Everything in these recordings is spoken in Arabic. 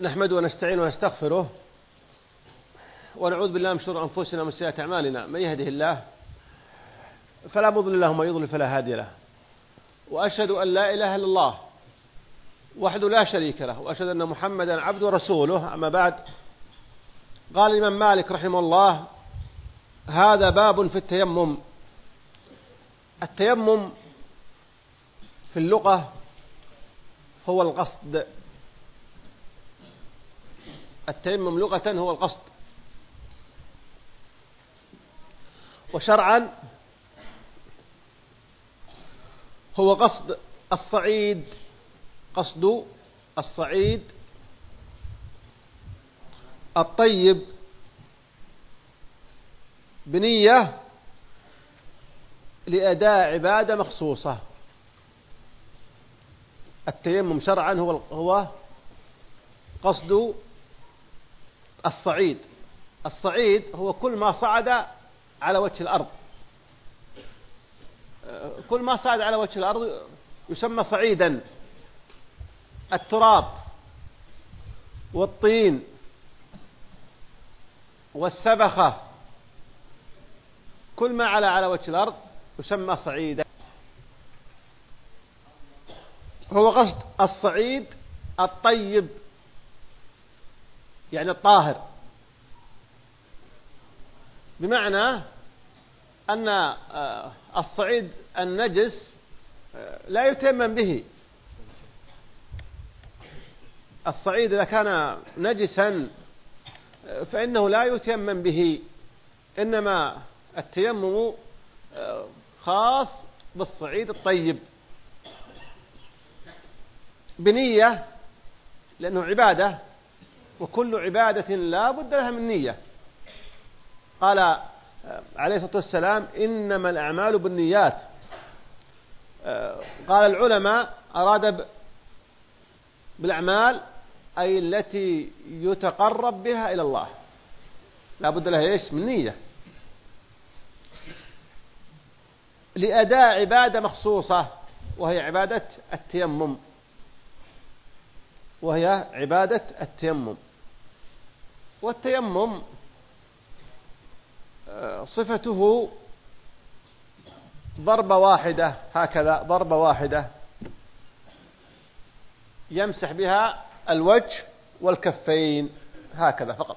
نحمد ونستعين ونستغفره ونعوذ بالله من شرور أنفسنا ومن سيئات أعمالنا. من يهده الله فلا مضل له ومن يضلل فلا هادي له. وأشهد أن لا إله إلا الله وحده لا شريك له وأشهد أن محمدا عبده ورسوله. أما بعد قال الإمام مالك رحمه الله هذا باب في التيمم. التيمم في اللغة هو القصد التيمم لغة هو القصد. وشرعا هو قصد الصعيد قصد الصعيد الطيب بنية لأداء عبادة مخصوصة. التيمم شرعا هو هو قصد الصعيد. الصعيد هو كل ما صعد على وجه الأرض. كل ما صعد على وجه الأرض يسمى صعيدا. التراب والطين والسبخة كل ما على على وجه الأرض يسمى صعيدا. هو قصد الصعيد الطيب. يعني الطاهر. بمعنى أن آه، الصعيد النجس آه، لا يتيمم به. الصعيد إذا كان نجسا آه، فإنه لا يتيمم به. إنما التيمم خاص بالصعيد الطيب. بنية لأنه عبادة. وكل عبادة لا بد لها من نية. قال عليه الصلاة والسلام إنما الأعمال بالنيات. قال العلماء أراد بالأعمال أي التي يتقرب بها إلى الله. لا بد لها إيش؟ من نية. لأداء عبادة مخصوصة وهي عبادة التيمم. وهي عبادة التيمم. والتيمم آه، صفته ضربة واحدة هكذا ضربة واحدة يمسح بها الوجه والكفين هكذا فقط.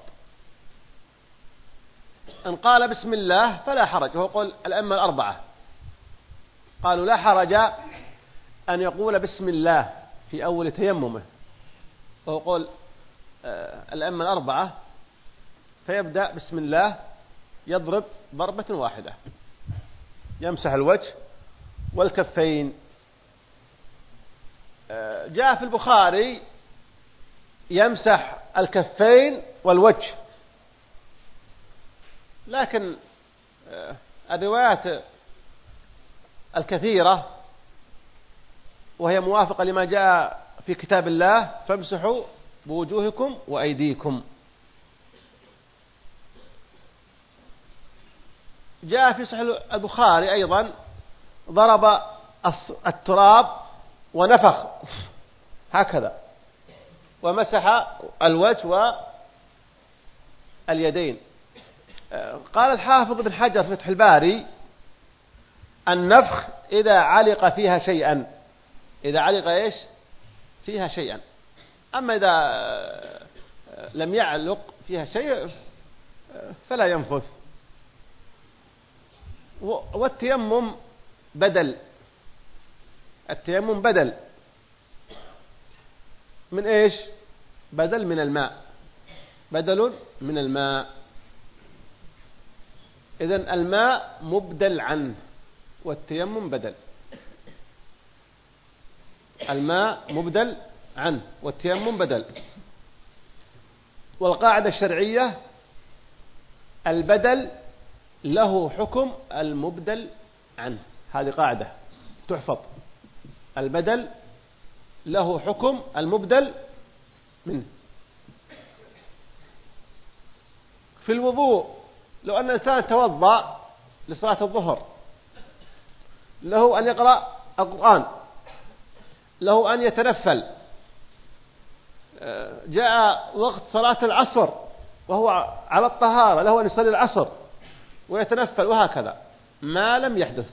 إن قال بسم الله فلا حرج وهو قول الأئمة الأربعة. قالوا لا حرج أن يقول بسم الله في أول تيممه. وهو قول آه، الأئمة الأربعة فيبدأ بسم الله يضرب ضربة واحدة. يمسح الوجه والكفين. آه، جاء في البخاري يمسح الكفين والوجه. لكن آه، الروايات الكثيرة وهي موافقة لما جاء في كتاب الله فامسحوا بوجوهكم وأيديكم. جاء في صحيح البخاري أيضا ضرب التراب ونفخ. هكذا. ومسح الوجه واليدين. قال الحافظ ابن حجر في فتح الباري النفخ إذا علق فيها شيئا. إذا علق إيش؟ فيها شيئا. أما إذا لم يعلق فيها شيء فلا ينفث. والتيمم بدل. التيمم بدل. من إيش؟ بدل من الماء. بدل من الماء. اذا الماء مبدل عنه والتيمم بدل. الماء مبدل عنه والتيمم بدل. والقاعدة الشرعية البدل له حكم المبدل عنه هذه قاعدة تحفظ. البدل له حكم المبدل منه في الوضوء لو أن الإنسان توضأ لصلاة الظهر له أن يقرأ القرآن له أن يتنفل. جاء وقت صلاة العصر وهو على الطهارة له أن يصلي العصر. ويتنفل وهكذا. ما لم يحدث.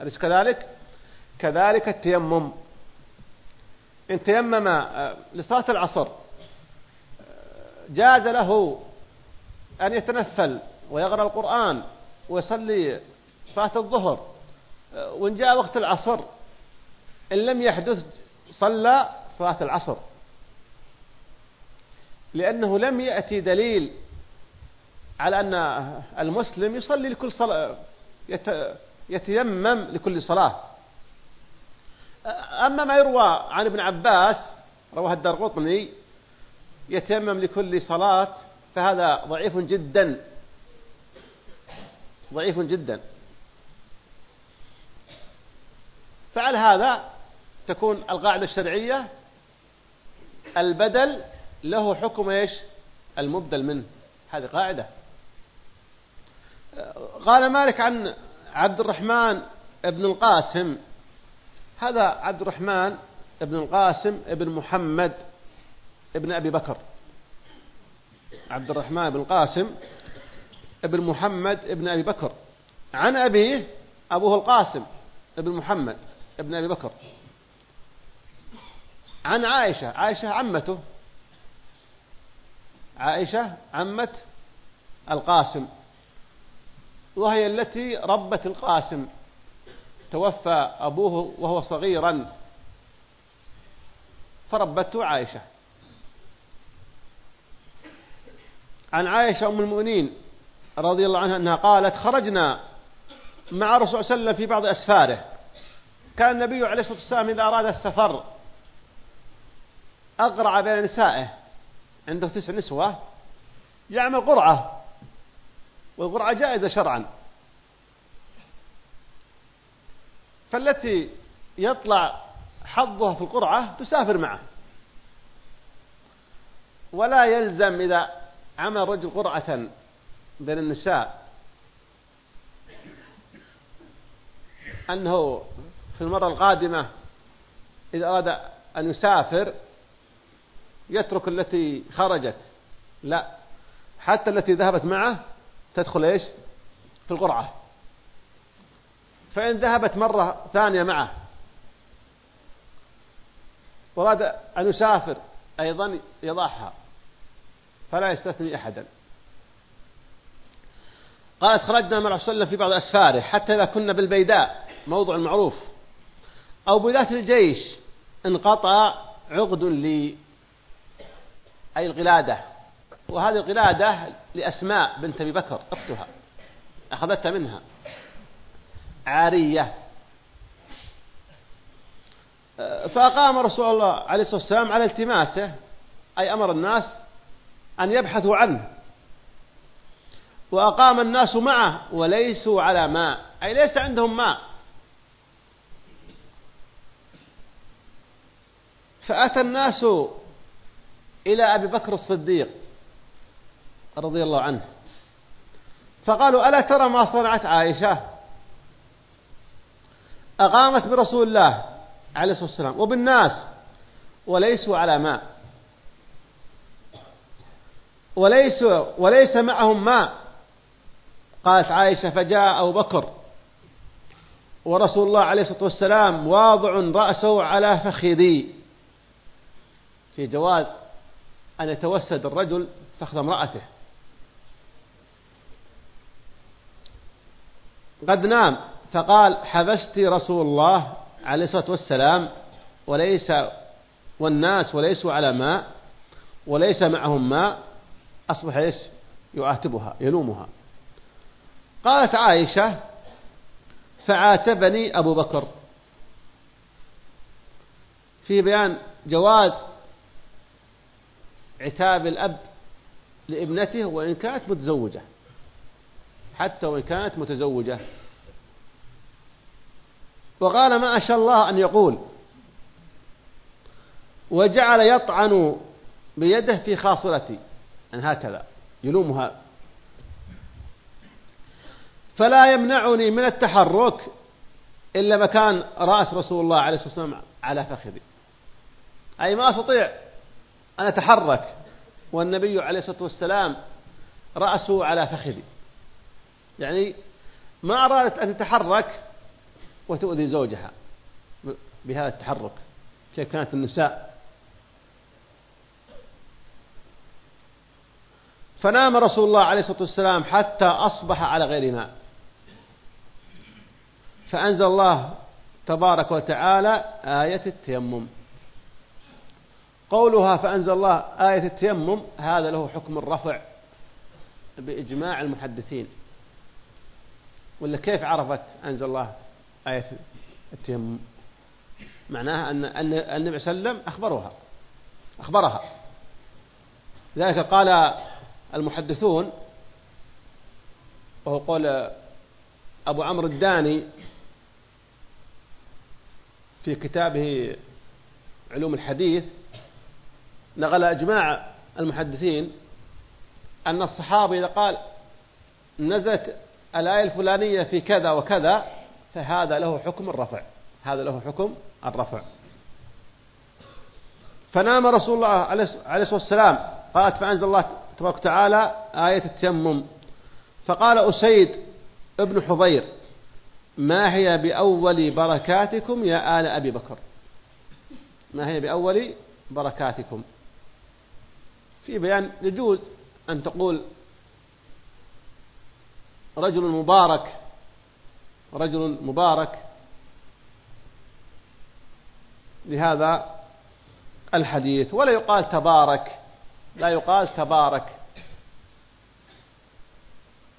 أليس كذلك؟ كذلك التيمم. إن تيمم آه، لصلاة العصر آه، جاز له أن يتنفل ويقرأ القرآن ويصلي صلاة الظهر آه، وإن جاء وقت العصر إن لم يحدث صلى صلاة العصر. لأنه لم يأتي دليل على أن المسلم يصلي لكل صلاة يتيمم لكل صلاة. أما ما يروى عن ابن عباس رواه الدرقطني يتيمم لكل صلاة فهذا ضعيف جدا. ضعيف جدا. فعلى هذا تكون القاعدة الشرعية البدل له حكم إيش؟ المبدل منه. هذه قاعدة. قال مالك عن عبد الرحمن بن القاسم. هذا عبد الرحمن بن القاسم بن محمد ابن أبي بكر. عبد الرحمن بن القاسم ابن محمد ابن أبي بكر. عن أبيه أبوه القاسم ابن محمد ابن أبي بكر. عن عائشة عائشة عمته. عائشة عمة القاسم. وهي التي ربت القاسم. توفى أبوه وهو صغيرا. فربته عائشة. عن عائشة أم المؤمنين رضي الله عنها أنها قالت خرجنا مع الرسول صلى الله عليه وسلم في بعض أسفاره. كان النبي عليه الصلاة والسلام إذا أراد السفر أقرع بين نسائه عنده تسع نسوة يعمل قرعة. والقرعة جائزة شرعا. فالتي يطلع حظها في القرعة تسافر معه. ولا يلزم إذا عمل رجل قرعة بين النساء أنه في المرة القادمة إذا أراد أن يسافر يترك التي خرجت. لا حتى التي ذهبت معه تدخل إيش؟ في القرعة. فإن ذهبت مرة ثانية معه. وأراد أن يسافر أيضا يضعها فلا يستثني أحدا. قالت خرجنا مع رسول في بعض أسفاره حتى إذا كنا بالبيداء. موضع معروف. أو بذات الجيش انقطع عقد لي أي القلادة. وهذه القلادة لأسماء بنت أبي بكر أختها أخذتها منها. عارية. فأقام رسول الله عليه الصلاة والسلام على التماسه أي أمر الناس أن يبحثوا عنه. وأقام الناس معه وليسوا على ماء أي ليس عندهم ماء. فأتى الناس إلى أبي بكر الصديق. رضي الله عنه. فقالوا ألا ترى ما صنعت عائشة؟ أقامت برسول الله عليه الصلاة والسلام وبالناس وليسوا على ماء. وليس وليس معهم ماء. قالت عائشة فجاء أبو بكر ورسول الله عليه الصلاة والسلام واضع رأسه على فخذي. في جواز أن يتوسد الرجل فخذ امرأته. قد نام فقال حبست رسول الله عليه الصلاة والسلام وليس والناس وليسوا على ماء وليس معهم ماء أصبح إيش؟ يعاتبها يلومها. قالت عائشة فعاتبني أبو بكر. في بيان جواز عتاب الأب لابنته وإن كانت متزوجة. حتى وإن كانت متزوجة. وقال ما أشاء الله أن يقول وجعل يطعن بيده في خاصرتي. يعني هكذا يلومها. فلا يمنعني من التحرك إلا مكان رأس رسول الله عليه الصلاة والسلام على فخذي. أي ما أستطيع أن أتحرك والنبي عليه الصلاة والسلام رأسه على فخذي. يعني ما أرادت أن تتحرك وتؤذي زوجها بهذا التحرك كيف كانت النساء. فنام رسول الله عليه الصلاة والسلام حتى أصبح على غير ماء. فأنزل الله تبارك وتعالى آية التيمم. قولها فأنزل الله آية التيمم هذا له حكم الرفع بإجماع المحدثين. ولا كيف عرفت أنزل الله آية التيمم؟ معناها أن النبي صلى الله عليه وسلم أخبرها. أخبرها. لذلك قال المحدثون وهو قول أبو عمرو الداني في كتابه علوم الحديث نقل إجماع المحدثين أن الصحابي إذا قال نزلت الآية الفلانية في كذا وكذا فهذا له حكم الرفع. هذا له حكم الرفع. فنام رسول الله عليه الصلاة والسلام قالت فأنزل الله تبارك وتعالى آية التيمم. فقال أسيد ابن حضير ما هي بأول بركاتكم يا آل أبي بكر؟ ما هي بأول بركاتكم؟ في بيان يجوز أن تقول رجل مبارك. رجل مبارك. لهذا الحديث. ولا يقال تبارك. لا يقال تبارك.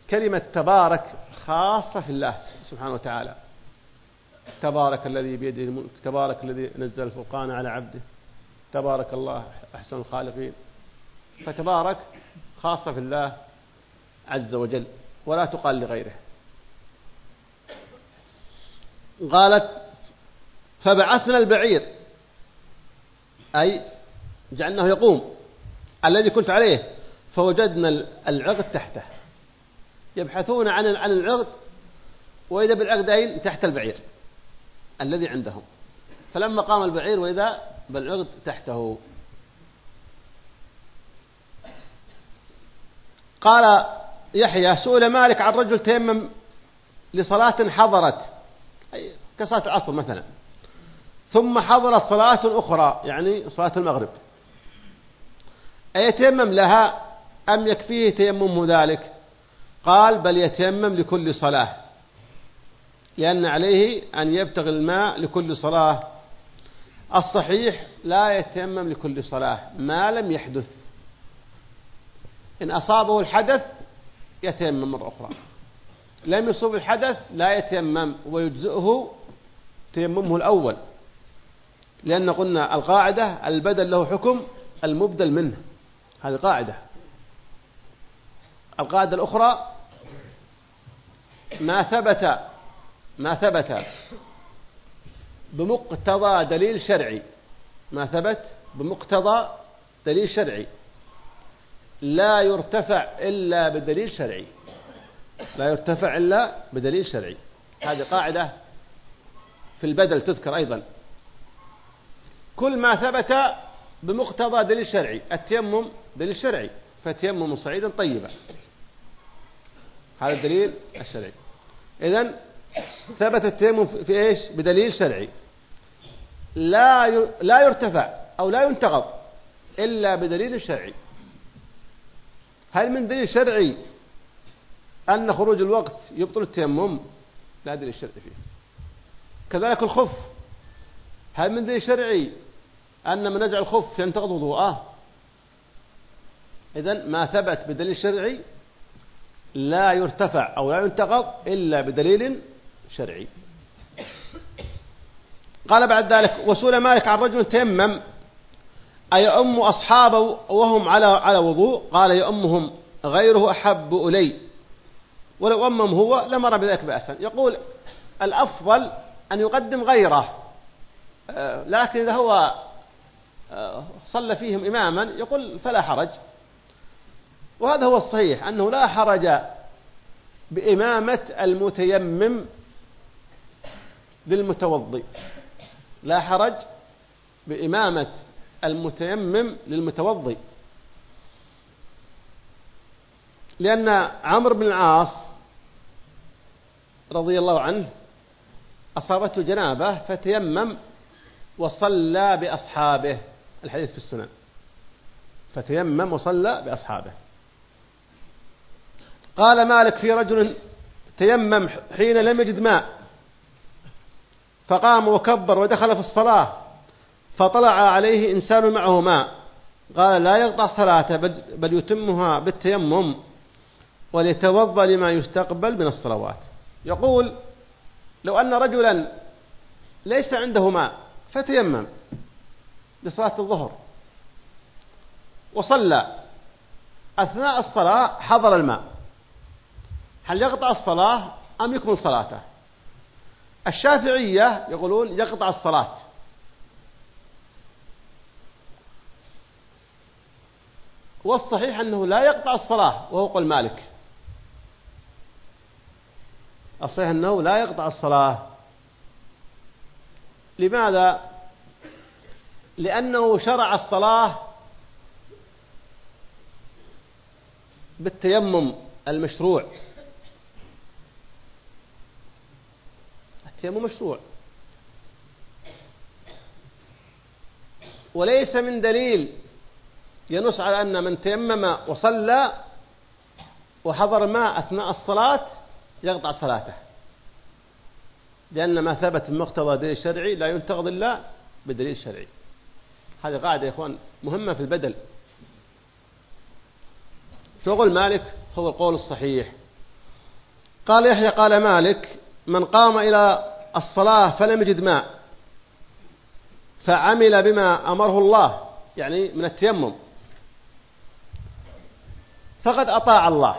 كلمة تبارك خاصة في الله سبحانه وتعالى. تبارك الذي بيده الملك. تبارك الذي نزل الفرقان على عبده. تبارك الله أحسن الخالقين. فتبارك خاصة في الله عز وجل. ولا تقال لغيره. قالت فبعثنا البعير. أي جعلناه يقوم. الذي كنت عليه. فوجدنا العقد تحته. يبحثون عن عن العقد وإذا بالعقدين تحت البعير الذي عندهم. فلما قام البعير وإذا بالعقد تحته. قال يحيى سئل مالك عن رجل تيمم لصلاة حضرت كصلاة العصر مثلا. ثم حضرت صلاة أخرى يعني صلاة المغرب. أيتيمم لها؟ أم يكفيه تيمم ذلك؟ قال بل يتيمم لكل صلاة. لأن عليه أن يبتغي الماء لكل صلاة. الصحيح لا يتيمم لكل صلاة ما لم يحدث. إن أصابه الحدث يتيمم مرة أخرى. لم يصب الحدث لا يتيمم ويجزئه تيممه الأول. لأن قلنا القاعدة البدل له حكم المبدل منه. هذه قاعدة. القاعدة الأخرى ما ثبت ما ثبت بمقتضى دليل شرعي. ما ثبت بمقتضى دليل شرعي. لا يرتفع إلا بدليل شرعي. لا يرتفع إلا بدليل شرعي. هذه قاعدة في البدل تذكر أيضا. كل ما ثبت بمقتضى دليل شرعي. التيمم دليل شرعي. فتيمم صعيدا طيبا. هذا الدليل الشرعي. إذا ثبت التيمم في إيش؟ بدليل شرعي. لا لا يرتفع أو لا ينتقض إلا بدليل شرعي. هل من دليل شرعي أن خروج الوقت يبطل التيمم؟ لا دليل شرعي فيه. كذلك الخف. هل من دليل شرعي أن من نزع الخف ينتقض وضوءه؟ إذا ما ثبت بدليل شرعي لا يرتفع أو لا ينتقض إلا بدليل شرعي. قال بعد ذلك وسئل مالك عن رجل تيمم أيؤم أصحابه وهم على على وضوء؟ قال يؤمهم غيره أحب إلي. ولو أمم هو لمر بذلك بأسا. يقول الأفضل أن يقدم غيره. آه، لكن إذا هو آه، صلى فيهم إماما يقول فلا حرج. وهذا هو الصحيح أنه لا حرج بإمامة المتيمم للمتوضي لا حرج بإمامة المتيمم للمتوضي. لأن عمرو بن العاص رضي الله عنه أصابته جنابة فتيمم وصلى بأصحابه. الحديث في السنن. فتيمم وصلى بأصحابه. قال مالك في رجل تيمم حين لم يجد ماء فقام وكبر ودخل في الصلاة. فطلع عليه إنسان معه ماء قال لا يقطع صلاته بل يتمها بالتيمم وليتوضأ لما يستقبل من الصلوات. يقول لو أن رجلا ليس عنده ماء فتيمم لصلاة الظهر وصلى أثناء الصلاة حضر الماء. هل يقطع الصلاة أم يكمل صلاته؟ الشافعية يقولون يقطع الصلاة. والصحيح أنه لا يقطع الصلاة وهو قول مالك. الصحيح أنه لا يقطع الصلاة. لماذا؟ لأنه شرع الصلاة بالتيمم المشروع. التيمم مشروع. وليس من دليل ينص على أن من تيمم وصلى وحضر ماء أثناء الصلاة يقطع صلاته. لأن ما ثبت من مقتضى دليل شرعي لا ينتقض إلا بدليل شرعي. هذه قاعدة يا إخوان مهمة في البدل. شغل مالك هو القول الصحيح. قال يحيى قال مالك من قام إلى الصلاة فلم يجد ماء فعمل بما أمره الله يعني من التيمم. فقد أطاع الله.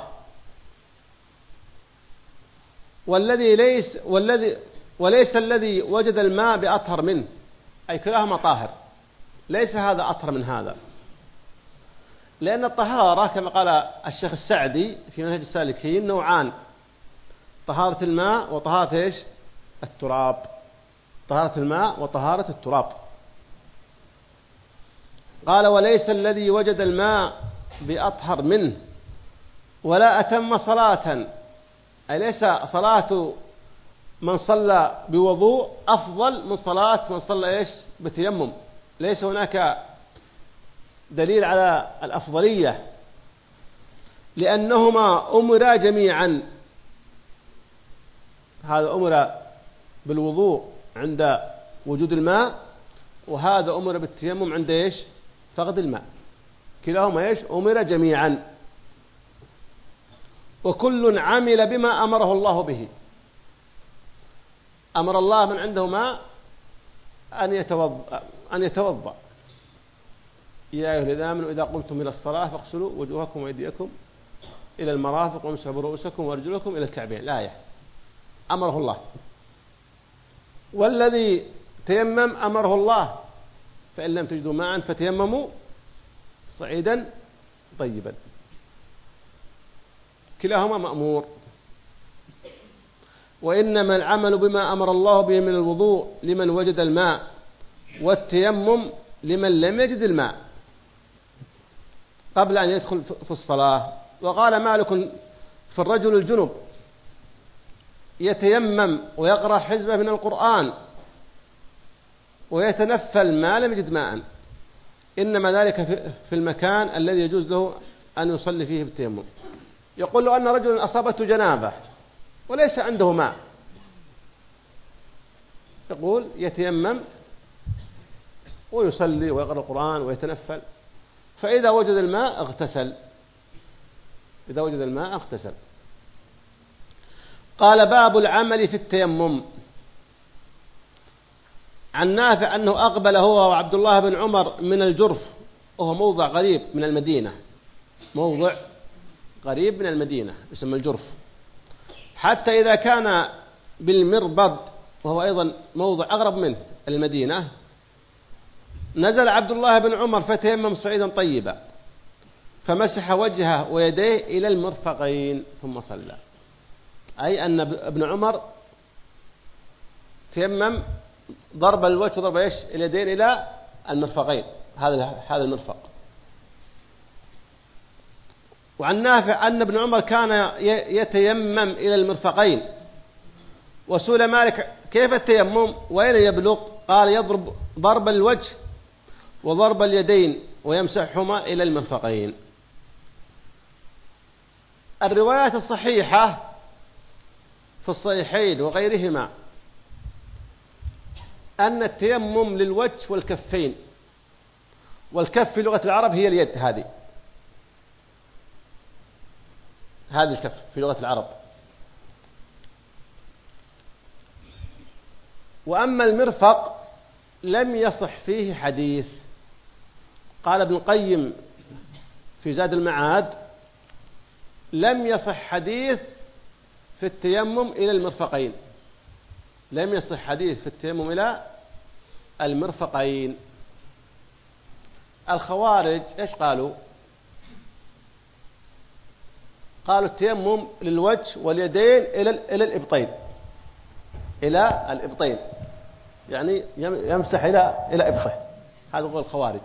والذي ليس والذي وليس الذي وجد الماء بأطهر منه. أي كلاهما طاهر. ليس هذا أطهر من هذا. لأن الطهارة كما قال الشيخ السعدي في منهج السالكين نوعان. طهارة الماء وطهارة إيش؟ التراب. طهارة الماء وطهارة التراب. قال وليس الذي وجد الماء بأطهر منه. ولا أتم صلاة. أي ليس صلاة من صلى بوضوء أفضل من صلاة من صلى إيش؟ بتيمم. ليس هناك دليل على الأفضلية. لأنهما أمرا جميعا. هذا أمر بالوضوء عند وجود الماء وهذا أمر بالتيمم عند إيش؟ فقد الماء. كلاهما إيش؟ أمر جميعا. وكل عمل بما أمره الله به. أمر الله من عنده ماء أن يتوضأ أن يتوضأ. يا أيها الذين آمنوا إذا قمتم إلى الصلاة فاغسلوا وجوهكم وأيديكم إلى المرافق وامسحوا برؤوسكم وأرجلكم إلى الكعبين. الآية أمره الله. والذي تيمم أمره الله فإن لم تجدوا ماء فتيمموا صعيدا طيبا. كلاهما مأمور. وإنما العمل بما أمر الله به من الوضوء لمن وجد الماء والتيمم لمن لم يجد الماء. قبل أن يدخل في الصلاة وقال مالك في الرجل الجنب يتيمم ويقرأ حزبه من القرآن ويتنفل ما لم يجد ماء. إنما ذلك في المكان الذي يجوز له أن يصلي فيه بالتيمم. يقول له أن رجلا أصابته جنابة وليس عنده ماء. يقول يتيمم ويصلي ويقرأ القرآن ويتنفل. فإذا وجد الماء اغتسل. إذا وجد الماء اغتسل. قال باب العمل في التيمم. عن نافع أنه أقبل هو وعبد الله بن عمر من الجرف. وهو موضع قريب من المدينة. موضع قريب من المدينة يسمى الجرف. حتى إذا كان بالمربض وهو أيضا موضع أقرب منه المدينة نزل عبد الله بن عمر فتيمم صعيدا طيبا فمسح وجهه ويديه إلى المرفقين ثم صلى. أي أن ابن عمر تيمم ضرب الوجه ضرب إيش؟ اليدين إلى المرفقين هذا هذا المرفق. وعن نافع أن ابن عمر كان يتيمم إلى المرفقين. وسئل مالك كيف التيمم؟ وأين يبلغ؟ قال يضرب ضرب الوجه وضرب اليدين ويمسحهما إلى المرفقين. الروايات الصحيحة في الصحيحين وغيرهما أن التيمم للوجه والكفين والكف في لغة العرب هي اليد هذه. هذه الكف في لغة العرب. وأما المرفق لم يصح فيه حديث. قال ابن القيم في زاد المعاد لم يصح حديث في التيمم إلى المرفقين. لم يصح حديث في التيمم إلى المرفقين. الخوارج إيش قالوا؟ قالوا التيمم للوجه واليدين إلى إلى الإبطين. إلى الإبطين. يعني يمسح إلى إلى إبطه. هذا هو الخوارج.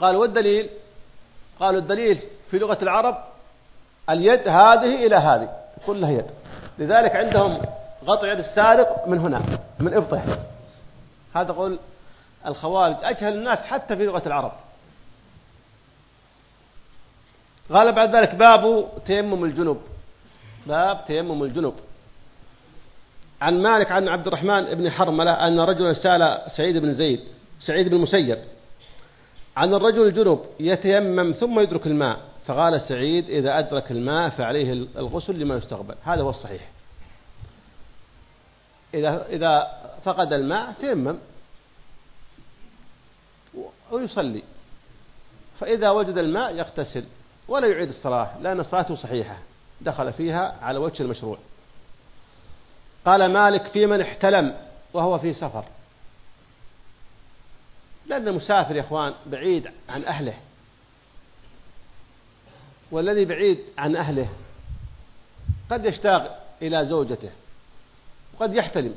قال والدليل؟ قالوا الدليل في لغة العرب اليد هذه إلى هذه كلها يد. لذلك عندهم غطى يد السارق من هنا من إبطه. هذا قول الخوارج. أجهل الناس حتى في لغة العرب. قال بعد ذلك باب تيمم الجنوب باب تيمم الجنوب عن مالك عن عبد الرحمن بن حرملة أن رجلا سأل سعيد بن زيد سعيد بن المسيب عن الرجل الجنوب يتيمم ثم يدرك الماء فقال سعيد إذا أدرك الماء فعليه الغسل لما يستقبل. هذا هو الصحيح. إذا إذا فقد الماء تيمم ويصلي. فإذا وجد الماء يغتسل. ولا يعيد الصلاة لأن صلاته صحيحة دخل فيها على وجه المشروع. قال مالك في من احتلم وهو في سفر. لأن المسافر يا إخوان بعيد عن أهله. والذي بعيد عن أهله قد يشتاق إلى زوجته وقد يحتلم.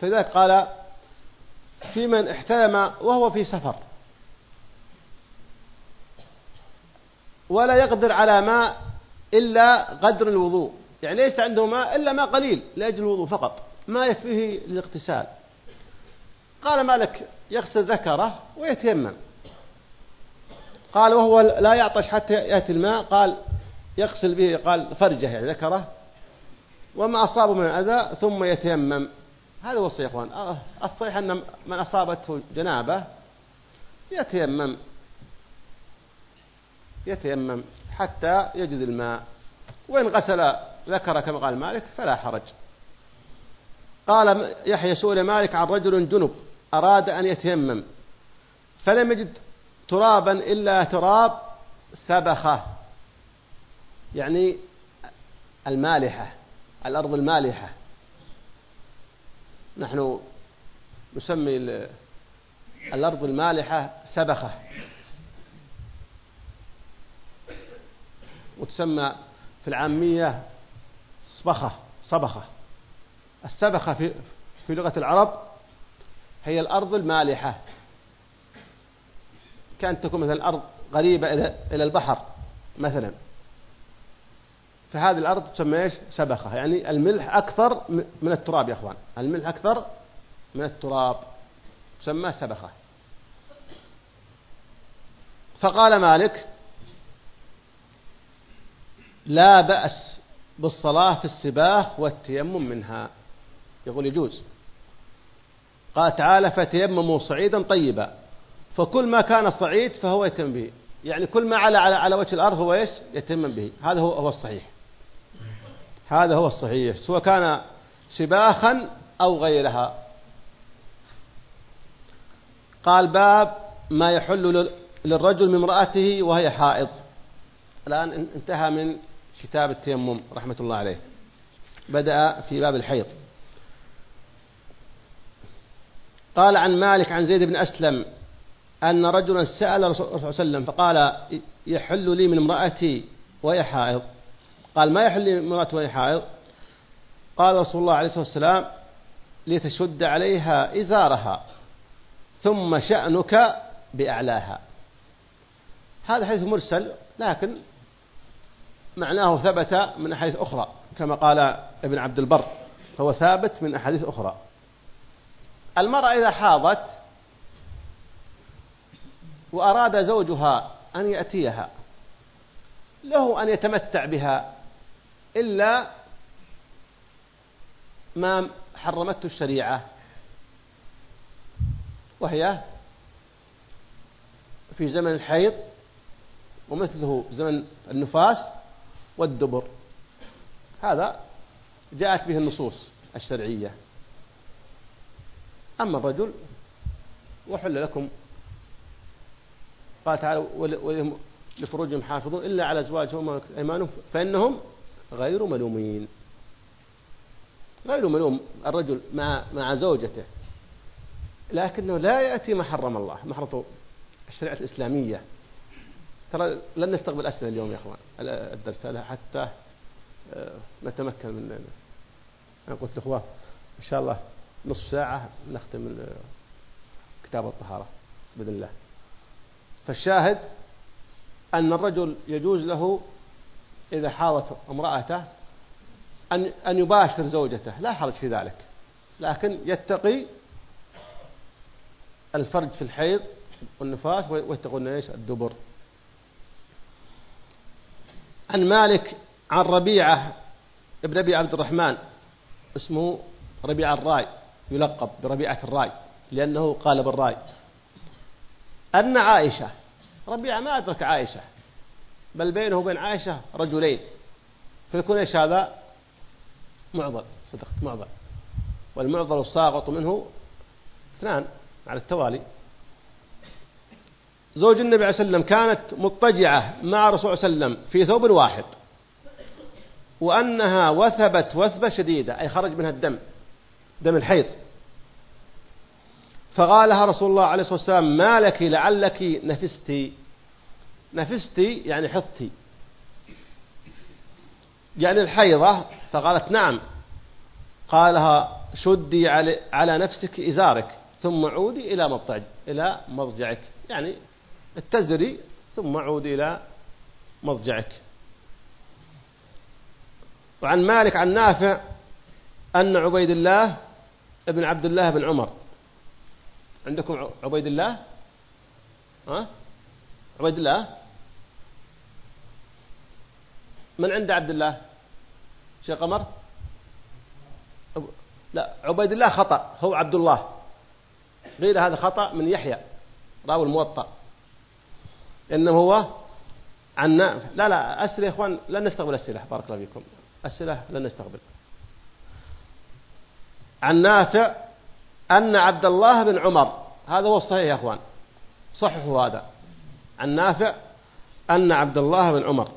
فلذلك قال في من احتلم وهو في سفر. ولا يقدر على ماء إلا قدر الوضوء. يعني ليس عنده ماء إلا ماء قليل لأجل الوضوء فقط ما يكفيه للاغتسال. قال مالك يغسل ذكره ويتيمم. قال وهو لا يعطش حتى يأتي الماء. قال يغسل به قال فرجه يعني ذكره. وما أصابه من أذى ثم يتيمم. هذا هو الصحيح. إخوان آه، الصحيح أن من أصابته جنابة يتيمم. يتيمم حتى يجد الماء. وإن غسل ذكر كما قال مالك فلا حرج. قال يحيى سئل مالك عن رجل جنب أراد أن يتيمم فلم يجد ترابا إلا تراب سبخة يعني المالحة الأرض المالحة. نحن نسمي الأرض المالحة سبخة. وتسمى في العامية صبخة صبخة. السبخة في في لغة العرب هي الأرض المالحة. كانت تكون مثلا الأرض قريبة إلى إلى البحر مثلا. فهذه الأرض تسمى إيش؟ سبخة. يعني الملح أكثر من التراب يا أخوان. الملح أكثر من التراب. تسمى سبخة. فقال مالك لا بأس بالصلاة في السباخ والتيمم منها. يقول يجوز. قال تعالى فتيمموا صعيدا طيبا. فكل ما كان صعيد فهو يتم به. يعني كل ما على على, على وجه الأرض هو إيش؟ يتم به. هذا هو هو الصحيح. هذا هو الصحيح. سواء كان سباخا أو غيرها. قال باب ما يحل للرجل من امرأته وهي حائض. الآن انتهى من كتاب التيمم رحمة الله عليه. بدأ في باب الحيض. قال عن مالك عن زيد بن أسلم أن رجلا سأل الرسول صلى الله عليه وسلم فقال يحل لي من امرأتي وهي حائض. قال ما يحل لي من امرأتي وهي حائض؟ قال رسول الله عليه الصلاة والسلام لتشد عليها إزارها ثم شأنك بأعلاها. هذا حديث مرسل لكن معناه ثبت من أحاديث أخرى كما قال ابن عبد البر فهو ثابت من أحاديث أخرى. المرأة إذا حاضت وأراد زوجها أن يأتيها له أن يتمتع بها إلا ما حرمته الشريعة وهي في زمن الحيض ومثله زمن النفاس والدبر. هذا جاءت به النصوص الشرعية. أما الرجل وحل لكم قال تعالى لفروجهم حافظون إلا على أزواجهم أيمانهم فإنهم غير ملومين. غير ملوم الرجل مع مع زوجته. لكنه لا يأتي ما حرم الله ما حرمته الشريعة الإسلامية. ترى لن نستقبل أسئلة اليوم يا أخوان. الدرس هذا حتى آه، نتمكن من أنا قلت للإخوة إن شاء الله نصف ساعة نختم كتاب الطهارة بإذن الله. فالشاهد أن الرجل يجوز له إذا حاضت امرأته أن أن يباشر زوجته. لا حرج في ذلك. لكن يتقي الفرج في الحيض والنفاس ويتقون إيش؟ الدبر. عن مالك عن ربيعة ابن أبي عبد الرحمن اسمه ربيعة الراي يلقب بربيعة الراي لأنه قال بالراي. أن عائشة ربيعة ما أدرك عائشة بل بينه وبين عائشة رجلين. فيكون إيش هذا؟ معضل صدقت معضل. والمعضل الساقط منه اثنان على التوالي. زوج النبي عليه وسلم كانت مضطجعة مع رسول الله عليه وسلم في ثوب واحد. وأنها وثبت وثبة شديدة أي خرج منها الدم دم الحيض. فقالها رسول الله عليه الصلاة والسلام ما لك لعلك نفستي نفستي يعني حطتي يعني الحيضة فقالت نعم. قالها شدي على نفسك إزارك ثم عودي إلى مضجعك يعني اتزري ثم عودي إلى مضجعك وعن مالك عن نافع أن عبيد الله ابن عبد الله بن عمر. عندكم عبيد الله؟ ها؟ عبيد الله؟ من عند عبد الله؟ شيخ قمر لا عبيد الله خطأ هو عبد الله. غير هذا خطأ من يحيى راوي الموطأ. إنما هو عن لا لا أسئلة يا إخوان لن نستقبل أسئلة بارك الله فيكم. أسئلة لن نستقبل. عن نافع أن عبد الله بن عمر هذا هو الصحيح يا إخوان. صححوا هذا. عن نافع أن عبد الله بن عمر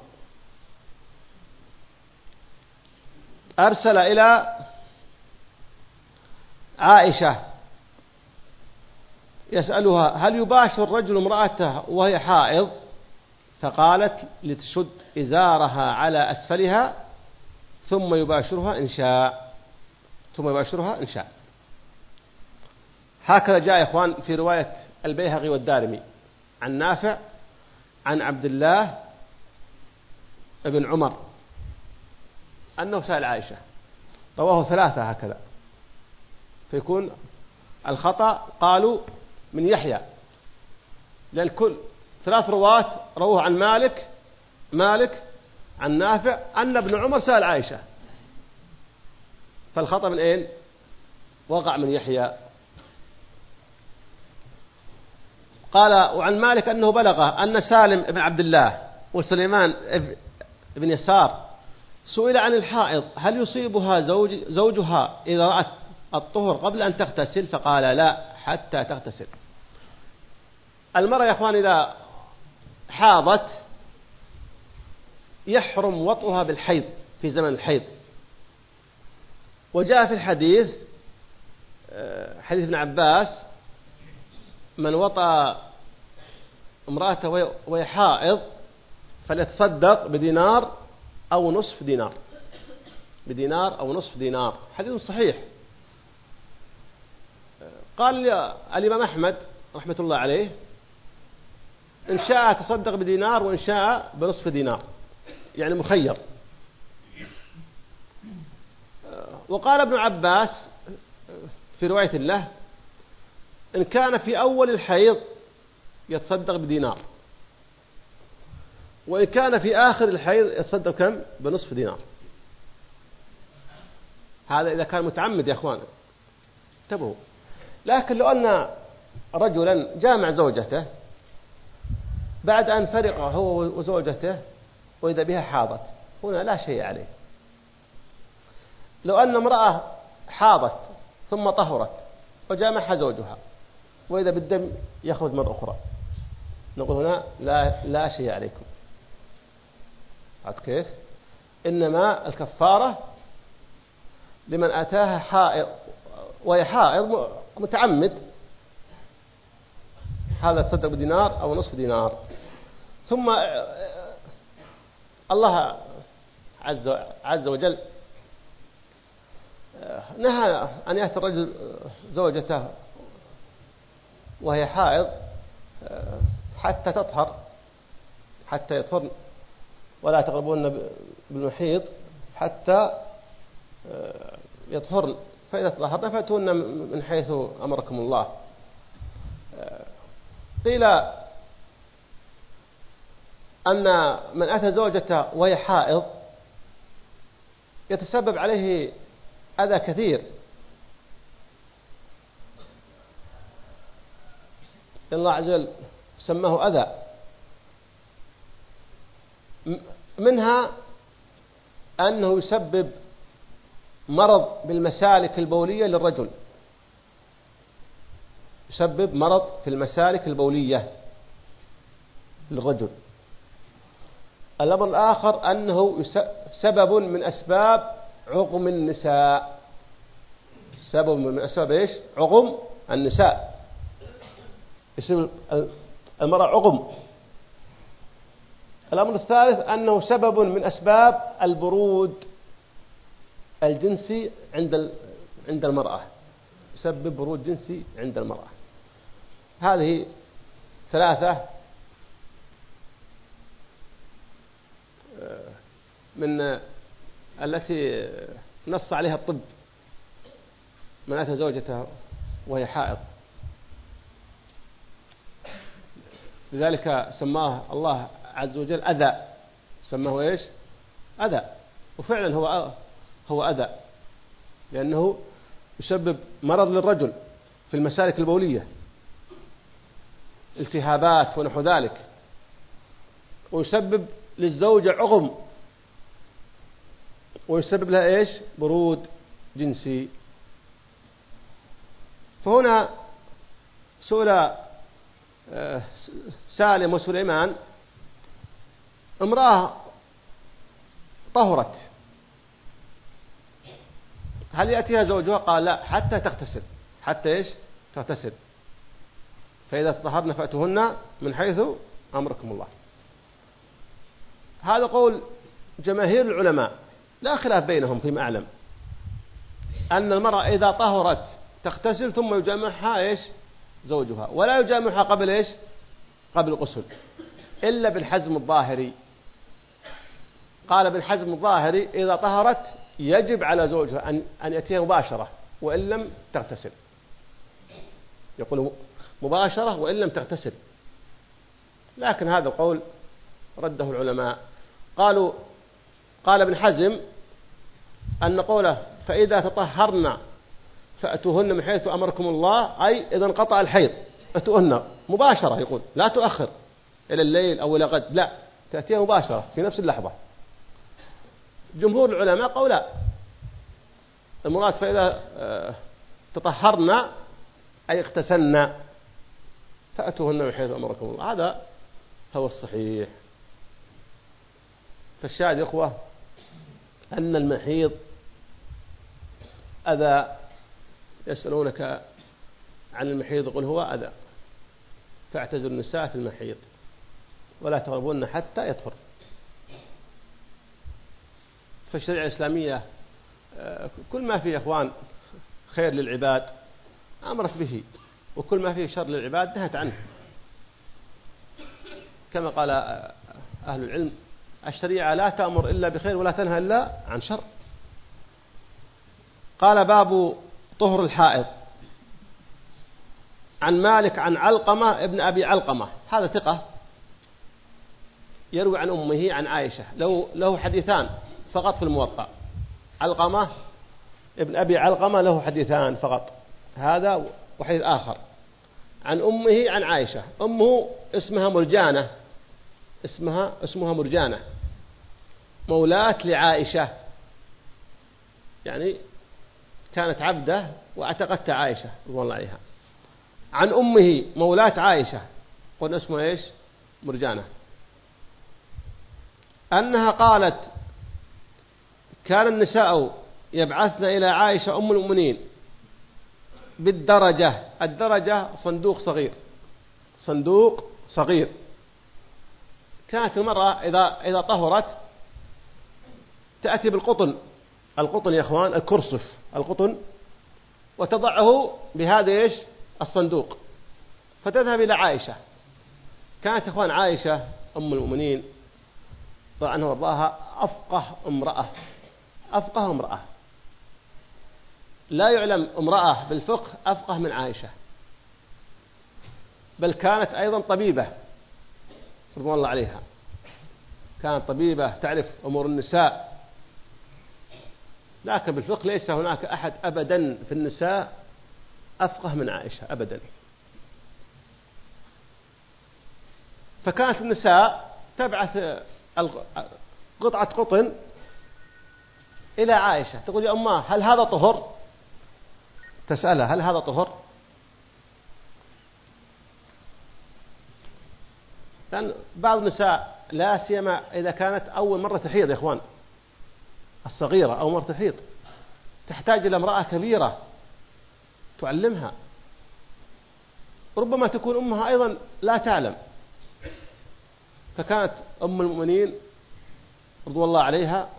أرسل إلى عائشة يسألها هل يباشر الرجل امرأته وهي حائض؟ فقالت لتشد إزارها على أسفلها ثم يباشرها إن شاء. ثم يباشرها إن شاء. هكذا جاء يا إخوان في رواية البيهقي والدارمي. عن نافع عن عبد الله بن عمر. أنه سأل عائشة. رواه ثلاثة هكذا. فيكون الخطأ قالوا من يحيى. لأن كل ثلاث رواة رووه عن مالك مالك عن نافع أن ابن عمر سأل عائشة. فالخطأ من أين؟ وقع من يحيى. قال وعن مالك أنه بلغه أن سالم بن عبد الله وسليمان بن يسار سئل عن الحائض هل يصيبها زوج زوجها إذا رأت الطهر قبل أن تغتسل؟ فقال لا حتى تغتسل. المرأة يا أخوان إذا حاضت يحرم وطئها بالحيض في زمن الحيض. وجاء في الحديث آه، حديث ابن عباس من وطأ امرأته وهي حائض فليتصدق بدينار أو نصف دينار. بدينار أو نصف دينار. حديث صحيح. قال الإمام أحمد رحمة الله عليه إن شاء تصدق بدينار وإن شاء بنصف دينار. يعني مخير. وقال ابن عباس في رواية له إن كان في أول الحيض يتصدق بدينار. وإن كان في آخر الحيض يتصدق كم؟ بنصف دينار. هذا إذا كان متعمد يا أخوان. انتبهوا. لكن لو أن رجلا جامع زوجته بعد أن فرق هو وزوجته وإذا بها حاضت. هنا لا شيء عليه. لو أن امرأة حاضت ثم طهرت وجامعها زوجها وإذا بالدم يخرج مرة أخرى. نقول هنا لا, لا شيء عليكم. عاد كيف؟ إنما الكفارة لمن أتاها حائض وهي حائض متعمد هذا تصدق بدينار أو نصف دينار. ثم الله عز, عز وجل نهى أن يأتي الرجل زوجته وهي حائض حتى تطهر حتى يطهرن ولا تقربون بالمحيط حتى يطهرن. فإذا تطهرن فأتون من حيث أمركم الله. قيل أن من أتى زوجته وهي حائض يتسبب عليه أذى كثير. الله عز وجل سماه أذى. منها أنه يسبب مرض بالمسالك البولية للرجل. يسبب مرض في المسالك البولية للرجل. الأمر الآخر أنه سبب من أسباب عقم النساء. سبب من أسباب إيش؟ عقم النساء. يصير المرأة عقم. الأمر الثالث أنه سبب من أسباب البرود الجنسي عند عند المرأة. يسبب برود جنسي عند المرأة. هذه ثلاثة آه، من التي نص عليها الطب من أتى زوجته وهي حائض. لذلك سماه الله عز وجل أذى. سماه إيش؟ أذى. وفعلا هو هو أذى. لأنه يسبب مرض للرجل في المسالك البولية. التهابات ونحو ذلك. ويسبب للزوجة عغم ويسبب لها إيش؟ برود جنسي. فهنا سئل آه، سالم وسليمان امرأة طهرت. هل يأتيها زوجها؟ قال لا حتى تغتسل. حتى إيش؟ تغتسل. فإذا تطهرن فأتوهن من حيث أمركم الله. هذا قول جماهير العلماء. لا خلاف بينهم فيما أعلم. أن المرأة إذا طهرت تغتسل ثم يجامعها إيش؟ زوجها. ولا يجامعها قبل إيش؟ قبل الغسل. إلا بالحزم الظاهري. قال بالحزم الظاهري إذا طهرت يجب على زوجها أن أن يأتيها مباشرة وإن لم تغتسل. يقول مباشرة وإن لم تغتسل. لكن هذا القول رده العلماء. قالوا قال ابن حزم أن قوله فإذا تطهرنا فأتوهن من حيث أمركم الله أي إذا انقطع الحيض أتوهن مباشرة يقول لا تؤخر إلى الليل أو إلى غد لا تأتيها مباشرة في نفس اللحظة. جمهور العلماء قالوا لا. المراد فإذا آه، تطهرنا أي اغتسلنا فأتوهن من حيث أمركم الله. هذا هو الصحيح. فالشاهد يا إخوة أن المحيض أذى. يسألونك عن المحيض قل هو أذى. فاعتزلوا النساء في المحيض ولا تقربون حتى يطهر. فالشريعة الإسلامية كل ما فيه إخوان خير للعباد أمرت به. وكل ما فيه شر للعباد نهت عنه. كما قال أهل العلم الشريعة لا تأمر إلا بخير ولا تنهى إلا عن شر. قال باب طهر الحائض. عن مالك عن علقمة ابن أبي علقمة. هذا ثقة. يروي عن أمه عن عائشة. له, له حديثان فقط في الموطأ. علقمة ابن أبي علقمة له حديثان فقط. هذا وحديث آخر. عن أمه عن عائشة. أمه اسمها مرجانة. اسمها اسمها مرجانة. مولاة لعائشة. يعني كانت عبدة واعتقدت عائشة رضي الله عليها. عن أمه مولاة عائشة. قلنا اسمها إيش؟ مرجانة. أنها قالت كان النساء يبعثن إلى عائشة أم المؤمنين. بالدرجة. الدرجة صندوق صغير. صندوق صغير. كانت المرأة إذا إذا طهرت تأتي بالقطن. القطن يا أخوان الكرسف. القطن وتضعه بهذا إيش؟ الصندوق. فتذهب إلى عائشة. كانت إخوان عائشة أم المؤمنين رضي عنها وأرضاها أفقه امرأة. أفقه امرأة. لا يعلم امرأة بالفقه أفقه من عائشة بل كانت أيضا طبيبة رضوان الله عليها. كانت طبيبة تعرف أمور النساء لكن بالفقه ليس هناك أحد أبدا في النساء أفقه من عائشة أبدا. فكانت النساء تبعث قطعة قطن إلى عائشة تقول يا أماه هل هذا طهر؟ تسألها هل هذا طهر؟ لأن بعض النساء لا سيما إذا كانت أول مرة تحيض يا إخوان الصغيرة أو مرة تحيض تحتاج إلى امرأة كبيرة تعلمها. ربما تكون أمها أيضا لا تعلم. فكانت أم المؤمنين رضو الله عليها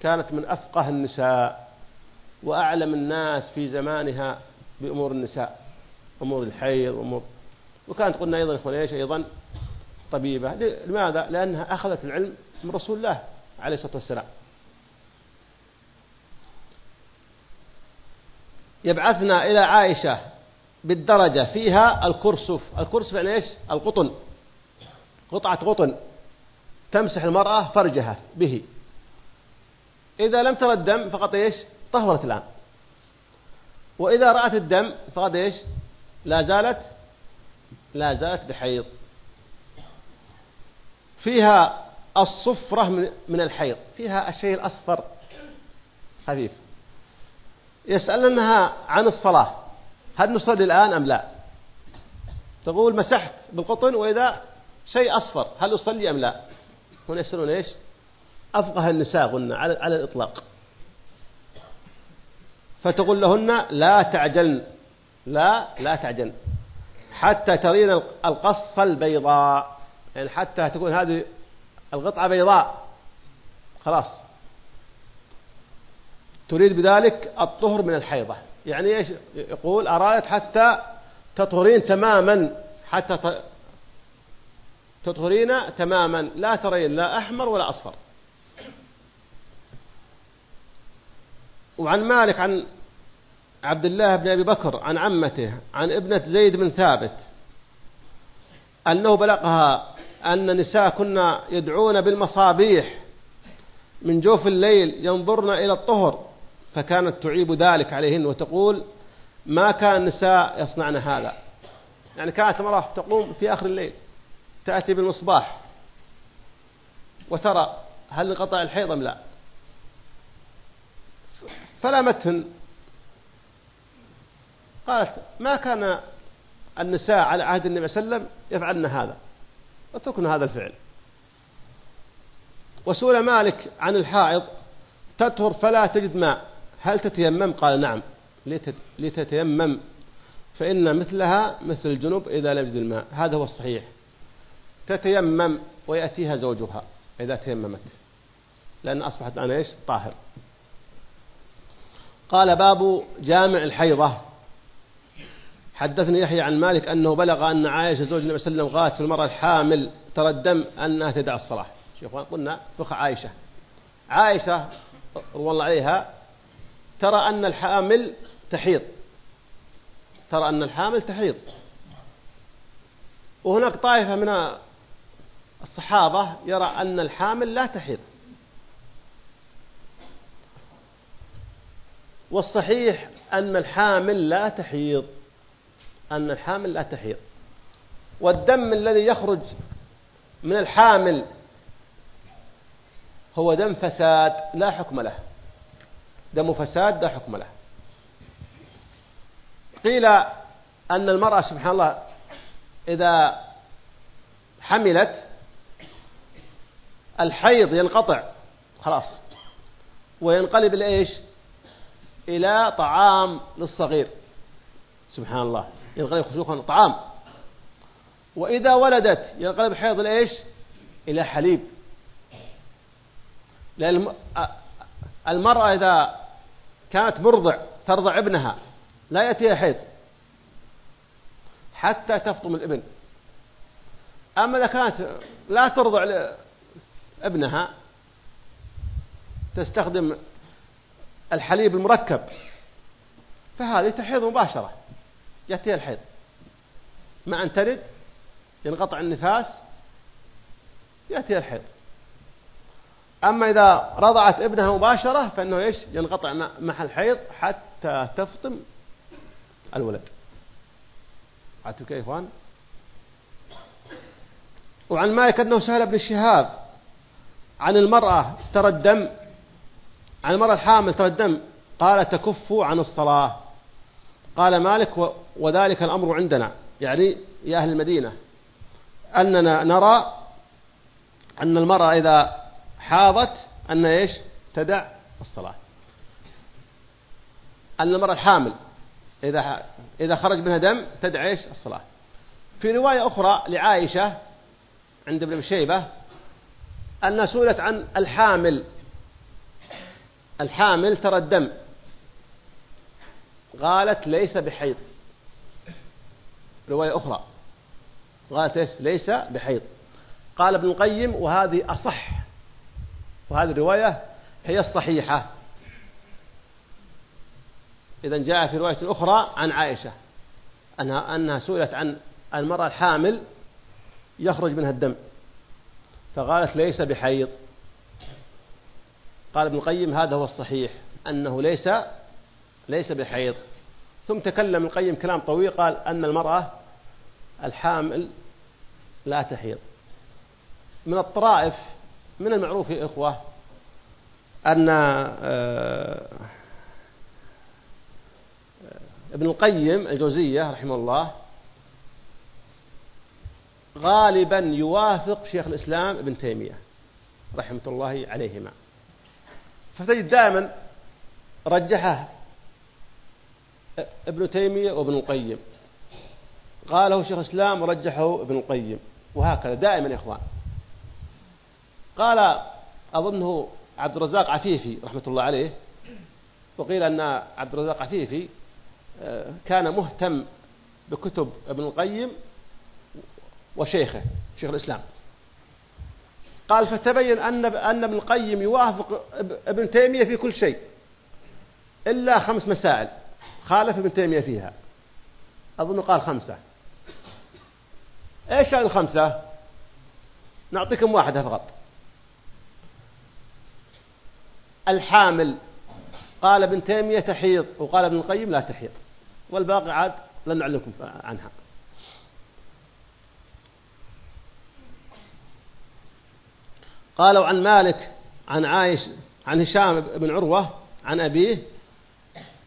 كانت من أفقه النساء. وأعلم الناس في زمانها بأمور النساء أمور الحيض أمور وكانت قلنا أيضا إخوان إيش؟ أيضا طبيبة. لماذا؟ لأنها أخذت العلم من رسول الله عليه الصلاة والسلام. يبعثنا إلى عائشة بالدرجة فيها الكرسف الكرسف يعني إيش؟ القطن. قطعة قطن. تمسح المرأة فرجها به. إذا لم ترى الدم فقط إيش؟ طهرت الآن. وإذا رأت الدم فقد إيش؟ لا زالت لا زالت بحيض. فيها الصفرة من الحيض. فيها الشيء الأصفر. خفيف. يسألنها عن الصلاة. هل نصلي الآن أم لا؟ تقول مسحت بالقطن وإذا شيء أصفر. هل أصلي أم لا؟ هنا يسألون إيش؟ أفقه النساء قلنا على, على الإطلاق. فتقول لهن لا تعجلن. لا لا تعجلن. حتى ترين القصة البيضاء. يعني حتى تكون هذه القطعة بيضاء. خلاص. تريد بذلك الطهر من الحيضة. يعني إيش؟ يقول أرادت حتى تطهرين تماما. حتى تطهرين تماما. لا ترين لا أحمر ولا أصفر. وعن مالك عن عبد الله بن أبي بكر عن عمته عن ابنة زيد بن ثابت أنه بلغها أن نساء كنا يدعون بالمصابيح من جوف الليل ينظرن إلى الطهر فكانت تعيب ذلك عليهن وتقول ما كان النساء يصنعن هذا؟ يعني كانت المرأة تقوم في آخر الليل تأتي بالمصباح وترى هل انقطع الحيض أم لا. فلامتهن قالت ما كان النساء على عهد النبي صلى الله عليه وسلم يفعلن هذا. اتركن هذا الفعل. وسئل مالك عن الحائض تطهر فلا تجد ماء. هل تتيمم؟ قال نعم. لتتيمم فإن مثلها مثل الجنوب إذا لم يجد الماء. هذا هو الصحيح. تتيمم ويأتيها زوجها إذا تيممت. لأن أصبحت أنا إيش؟ طاهر. قال باب جامع الحيضة. حدثني يحيى عن مالك أنه بلغ أن عائشة زوج النبي صلى الله عليه وسلم قالت في المرأة الحامل ترى الدم أنها تدع الصلاة. شوف قلنا فقه عائشة. عائشة رضي الله عليها ترى أن الحامل تحيض. ترى أن الحامل تحيض. وهناك طائفة من الصحابة يرى أن الحامل لا تحيض. والصحيح أن الحامل لا تحيض أن الحامل لا تحيض. والدم الذي يخرج من الحامل هو دم فساد لا حكم له. دم فساد لا حكم له. قيل أن المرأة سبحان الله إذا حملت الحيض ينقطع خلاص وينقلب لإيش؟ إلى طعام للصغير. سبحان الله. ينقلب خشوخا طعام وإذا ولدت ينقلب حيض لإيش إلى حليب. لأن المرأة إذا كانت مرضع ترضع ابنها لا يأتيها حيض. حتى تفطم الإبن. أما إذا كانت لا ترضع ابنها تستخدم الحليب المركب فهذه تحيض مباشرة يأتيها الحيض. مع أن ترد ينقطع النفاس يأتيها الحيض. أما إذا رضعت ابنها مباشرة فإنه إيش؟ ينقطع مع الحيض حتى تفطم الولد. عرفتوا كيف وان وعن مالك أنه سأل ابن الشهاب عن المرأة ترى الدم عن المرأة الحامل ترى الدم قال تكف عن الصلاة. قال مالك وذلك الأمر عندنا. يعني يا أهل المدينة أننا نرى أن المرأة إذا حاضت أن إيش؟ تدع الصلاة. أن المرأة الحامل إذا إذا خرج منها دم تدع إيش؟ الصلاة. في رواية أخرى لعائشة عند ابن شيبة أنها سئلت عن الحامل الحامل ترى الدم. قالت ليس بحيض. رواية أخرى. قالت ليس بحيض. قال ابن القيم وهذه أصح. وهذه الرواية هي الصحيحة. إذا جاء في رواية أخرى عن عائشة. أنها, أنها سئلت عن المرأة الحامل يخرج منها الدم. فقالت ليس بحيض. قال ابن القيم هذا هو الصحيح أنه ليس ليس بحيض. ثم تكلم ابن القيم كلام طويل قال أن المرأة الحامل لا تحيض. من الطرائف من المعروف يا إخوة أن آه، ابن القيم الجوزية رحمه الله غالبا يوافق شيخ الإسلام ابن تيمية رحمة الله عليهما. فتجد دائما رجحه ابن تيمية وابن القيم. قاله شيخ الإسلام ورجحه ابن القيم. وهكذا دائما يا إخوان. قال أظنه عبد الرزاق عفيفي رحمة الله عليه وقيل أن عبد الرزاق عفيفي آه، كان مهتم بكتب ابن القيم وشيخه شيخ الإسلام. قال فتبين أن أن ابن القيم يوافق ابن تيمية في كل شيء إلا خمس مسائل خالف ابن تيمية فيها. أظن قال خمسة. إيش الخمسة؟ نعطيكم واحدة فقط. الحامل قال ابن تيمية تحيض وقال ابن القيم لا تحيض والباقي عاد لن نعلمكم عنها. قالوا عن مالك عن عائش عن هشام بن عروة عن أبيه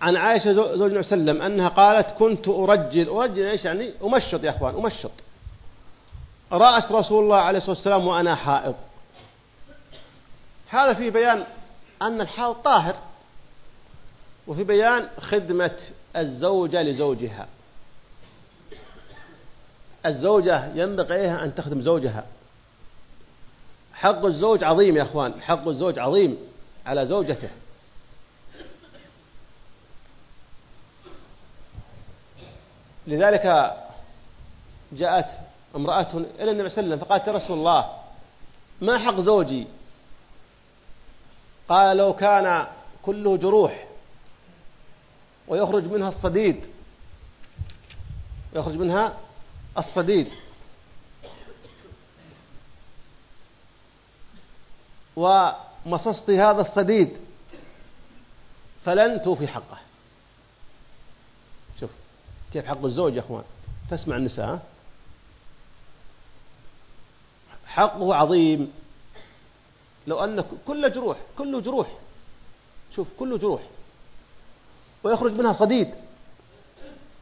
عن عائشة زوج النبي صلى الله عليه وسلم أنها قالت كنت أرجل أرجل إيش يعني؟ أمشط يا أخوان أمشط. رأس رسول الله عليه الصلاة والسلام وأنا حائض. هذا في بيان أن الحائض طاهر وفي بيان خدمة الزوجة لزوجها. الزوجة ينبغي عليها أن تخدم زوجها. حق الزوج عظيم يا أخوان حق الزوج عظيم على زوجته. لذلك جاءت امرأة إلى النبي صلى الله عليه وسلم فقالت يا رسول الله ما حق زوجي؟ قال لو كان كله جروح ويخرج منها الصديد ويخرج منها الصديد. ومصصت هذا الصديد فلن توفي حقه. شوف كيف حق الزوج يا إخوان؟ تسمع النساء حقه عظيم. لو أن كل جروح كله جروح شوف كله جروح ويخرج منها صديد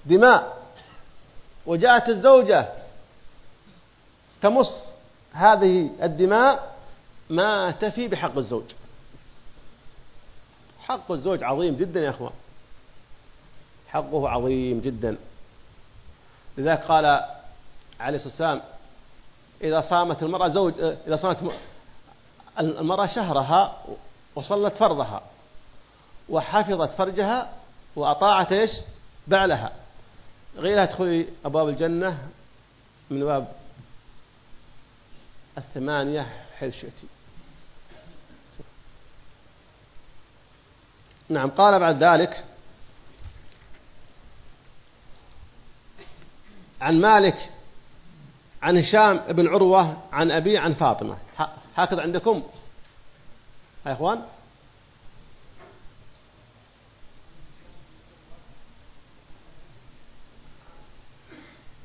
دماء وجاءت الزوجة تمص هذه الدماء ما تفي بحق الزوج. حق الزوج عظيم جدا يا أخوان. حقه عظيم جدا. لذلك قال عليه الصلاة والسلام إذا صامت المرأة زوج إذا صامت المرأة شهرها وصلت فرضها وحفظت فرجها وأطاعت إيش؟ بعلها. غيرها تدخلي أبواب الجنة من باب الثمانية حيث شئتي نعم قال بعد ذلك عن مالك عن هشام بن عروة عن أبي عن فاطمة. هكذا عندكم؟ يا إخوان.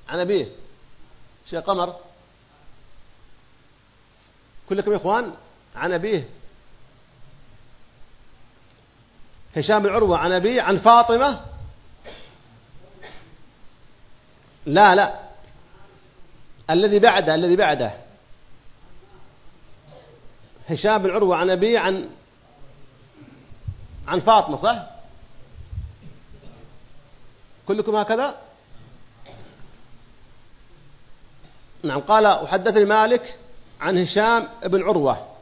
عن أبيه. شيخ قمر. كلكم يا إخوان؟ عن أبيه. هشام بن عن أبيه عن فاطمة. لا لا. الذي بعده الذي بعده. هشام بن عن أبيه عن عن فاطمة صح؟ كلكم هكذا؟ نعم. قال وحدثني مالك عن هشام بن عروة.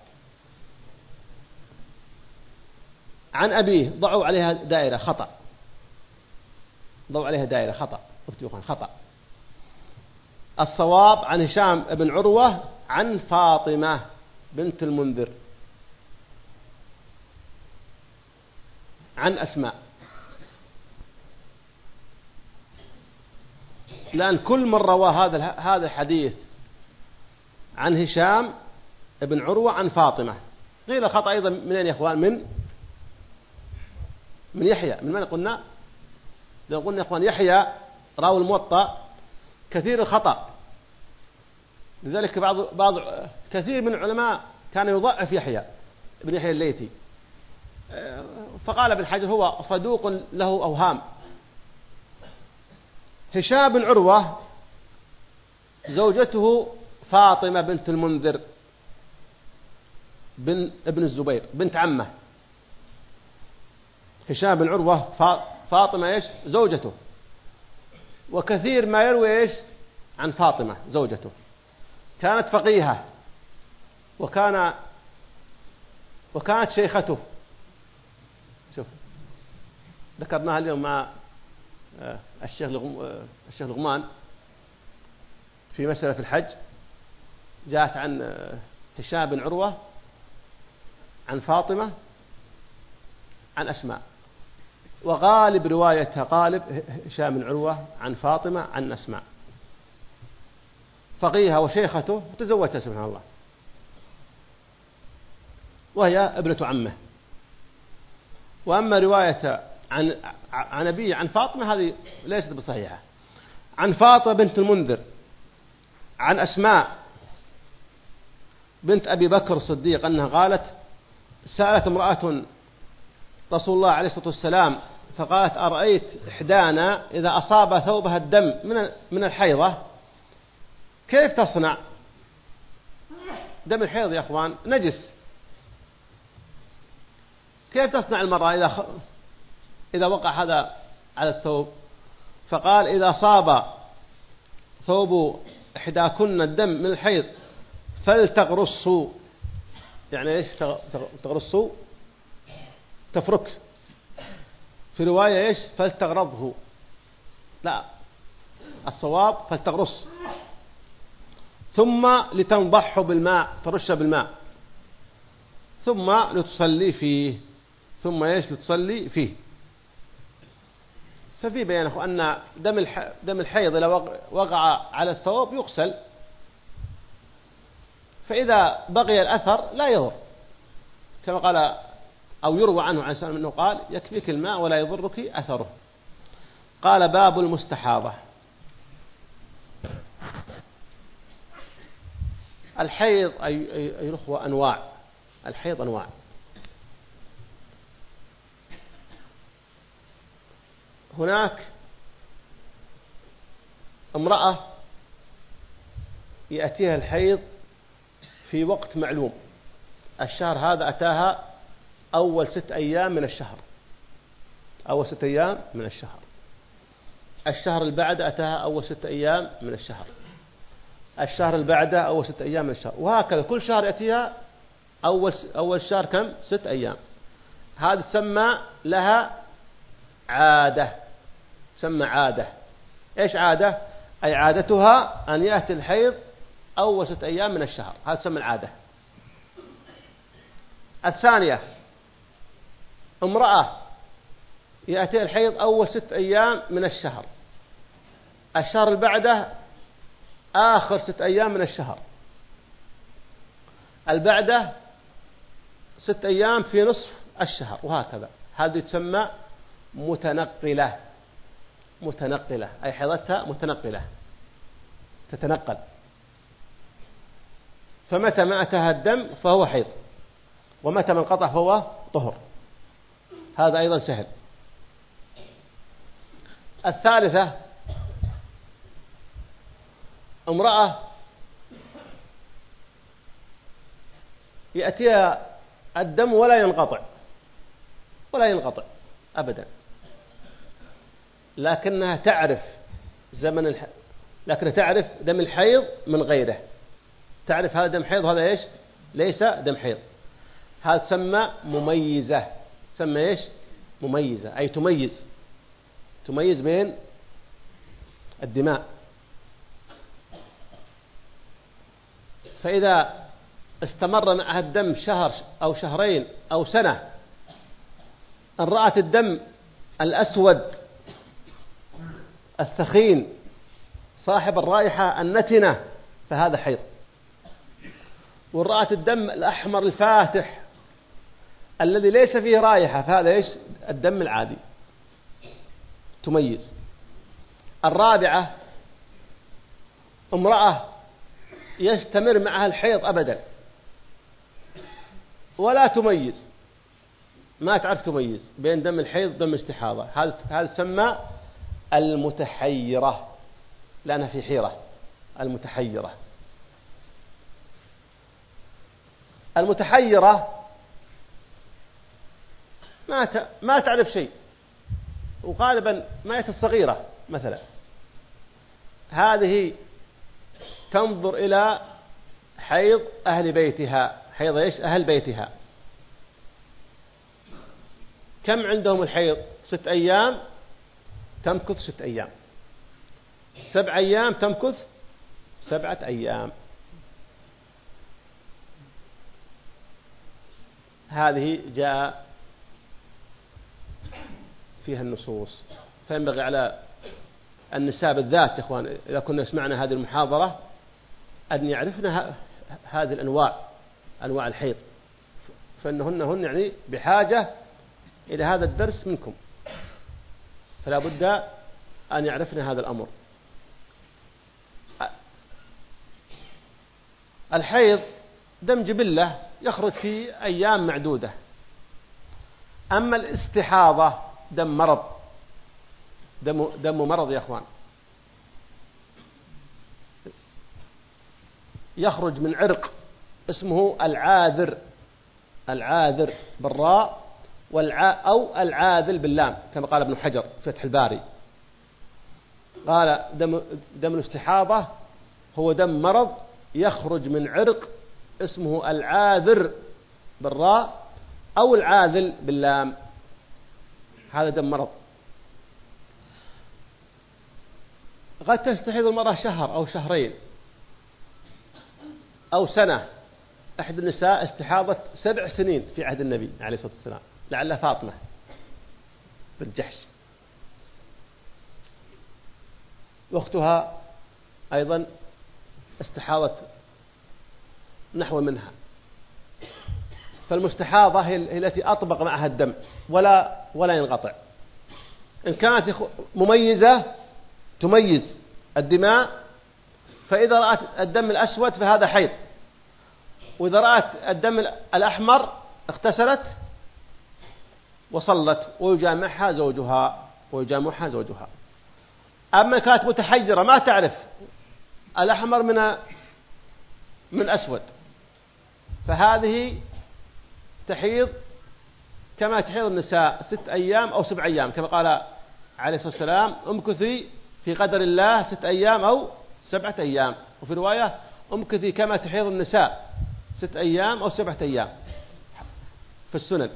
عن أبيه ضعوا عليها دائرة خطأ. ضعوا عليها دائرة خطأ. خطأ. الصواب عن هشام بن عروة عن فاطمة بنت المنذر. عن أسماء. لأن كل من روى هذا هذا الحديث عن هشام بن عروة عن فاطمة. قيل خطأ أيضا من يا إخوان؟ من من يحيى من من قلنا؟ لو قلنا يا إخوان يحيى راوي الموطأ كثير الخطأ. لذلك بعض بعض كثير من العلماء كان يضعف يحيى ابن يحيى الليثي. فقال ابن حجر هو صدوق له أوهام. هشام بن عروة زوجته فاطمة بنت المنذر بن ابن الزبير بنت عمه. هشام بن عروة فاطمة إيش؟ زوجته. وكثير ما يروي إيش؟ عن فاطمة زوجته. كانت فقيهة. وكان وكانت شيخته. شوف ذكرناها اليوم مع آه، الشيخ آه، الشيخ لغمان في مسألة الحج. جاءت عن آه، هشام بن عروة عن فاطمة عن أسماء. وغالب روايتها غالب هشام بن عروة عن فاطمة عن أسماء. فقيها وشيخته وتزوجها سبحان الله. وهي ابنة عمه. وأما رواية عن عن أبي عن فاطمة هذه ليست بصحيحة. عن فاطمة بنت المنذر عن أسماء بنت أبي بكر الصديق أنها قالت سألت امرأة رسول الله عليه الصلاة والسلام فقالت أرأيت إحدانا إذا أصاب ثوبها الدم من من الحيضة؟ كيف تصنع? دم الحيض يا أخوان نجس. كيف تصنع المرأة إذا خ... إذا وقع هذا على الثوب؟ فقال إذا صاب ثوب إحداكن الدم من الحيض فلتغرصوا يعني إيش تغرصوا تفرك. في رواية إيش؟ فلتغرضه. لا. الصواب فلتغرس. ثم لتنضح بالماء ترش بالماء. ثم لتصلي فيه. ثم إيش؟ لتصلي فيه. ففي بيان أن دم دم الحيض إذا وقع على الثوب يغسل. فإذا بقي الأثر لا يضر. كما قال أو يروى عنه عن سلم أنه قال يكفيك الماء ولا يضرك أثره. قال باب المستحاضة. الحيض أي الأخوة أنواع. الحيض أنواع. هناك امرأة يأتيها الحيض في وقت معلوم. الشهر هذا أتاها أول ست أيام من الشهر. أول ست أيام من الشهر. الشهر اللي بعده أتاها أول ست أيام من الشهر. الشهر اللي بعده أول ست أيام من الشهر. وهكذا كل شهر يأتيها أول أول شهر كم؟ ست أيام. هذا تسمى لها عادة. تسمى عادة. إيش عادة؟ أي عادتها أن يأتي الحيض أول ست أيام من الشهر. هذا تسمى العادة. الثانية امرأة يأتي الحيض أول ست أيام من الشهر. الشهر اللي بعده آخر ست أيام من الشهر. البعده ست أيام في نصف الشهر وهكذا. هذه تسمى متنقلة. متنقلة. أي حيضتها متنقلة. تتنقل. فمتى ما أتاها الدم؟ فهو حيض. ومتى ما انقطع فهو طهر. هذا أيضا سهل. الثالثة امرأة يأتيها الدم ولا ينقطع ولا ينقطع أبدا. لكنها تعرف زمن الح... لكنها تعرف دم الحيض من غيره. تعرف هذا دم حيض وهذا إيش؟ ليس دم حيض. هذا تسمى مميزة. تسمى إيش؟ مميزة. أي تميز. تميز بين الدماء. فإذا استمر معها الدم شهر أو شهرين أو سنة أن رأت الدم الأسود الثخين صاحب الرائحة النتنة فهذا حيض. وإن رأت الدم الأحمر الفاتح الذي ليس فيه رائحة فهذا إيش؟ الدم العادي. تميز. الرابعة امرأة يستمر معها الحيض أبدا. ولا تميز. ما تعرف تميز بين دم الحيض ودم الاستحاضة هذا هذا تسمى المتحيرة؟ لأنها في حيرة. المتحيرة. المتحيرة ما ما تعرف شيء. وغالبا ما الصغيرة مثلا. هذه تنظر إلى حيض أهل بيتها. حيض إيش؟ أهل بيتها. كم عندهم الحيض؟ ست أيام تمكث ست أيام. سبع أيام تمكث سبعة أيام. هذه جاء فيها النصوص. فينبغي على النساء بالذات يا إخوان إذا كنا سمعنا هذه المحاضرة أن يعرفنا هذه الأنواع أنواع الحيض. فإنهن هن يعني بحاجة إلى هذا الدرس منكم. فلا بد أن يعرفنا هذا الأمر. الحيض دم جبلة يخرج في أيام معدودة. أما الاستحاضة دم مرض. دم, دم مرض يا أخوان. يخرج من عرق اسمه العاذر. العاذر بالراء والع... أو العاذل باللام كما قال ابن حجر فتح الباري. قال دم, دم الاستحاضة هو دم مرض يخرج من عرق اسمه العاذر بالراء أو العاذل باللام. هذا دم مرض. قد تستحيض المرأة شهر أو شهرين أو سنة. أحد النساء استحاضت سبع سنين في عهد النبي عليه الصلاة والسلام لعل فاطمة بنت جحش. واختها أيضا استحاضت نحو منها. فالمستحاضة هي التي أطبق معها الدم ولا ولا ينقطع. إن كانت مميزة تميز الدماء فإذا رأت الدم الأسود فهذا حيض. وإذا رأت الدم الأحمر اغتسلت وصلت ويجامعها زوجها ويجامعها زوجها. أما كانت متحيرة ما تعرف. الأحمر من من أسود فهذه تحيض كما تحيض النساء ست أيام أو سبع أيام كما قال عليه الصلاة والسلام امكثي في قدر الله ست أيام أو سبعة أيام. وفي رواية امكثي كما تحيض النساء ست أيام أو سبعة أيام. في السنن.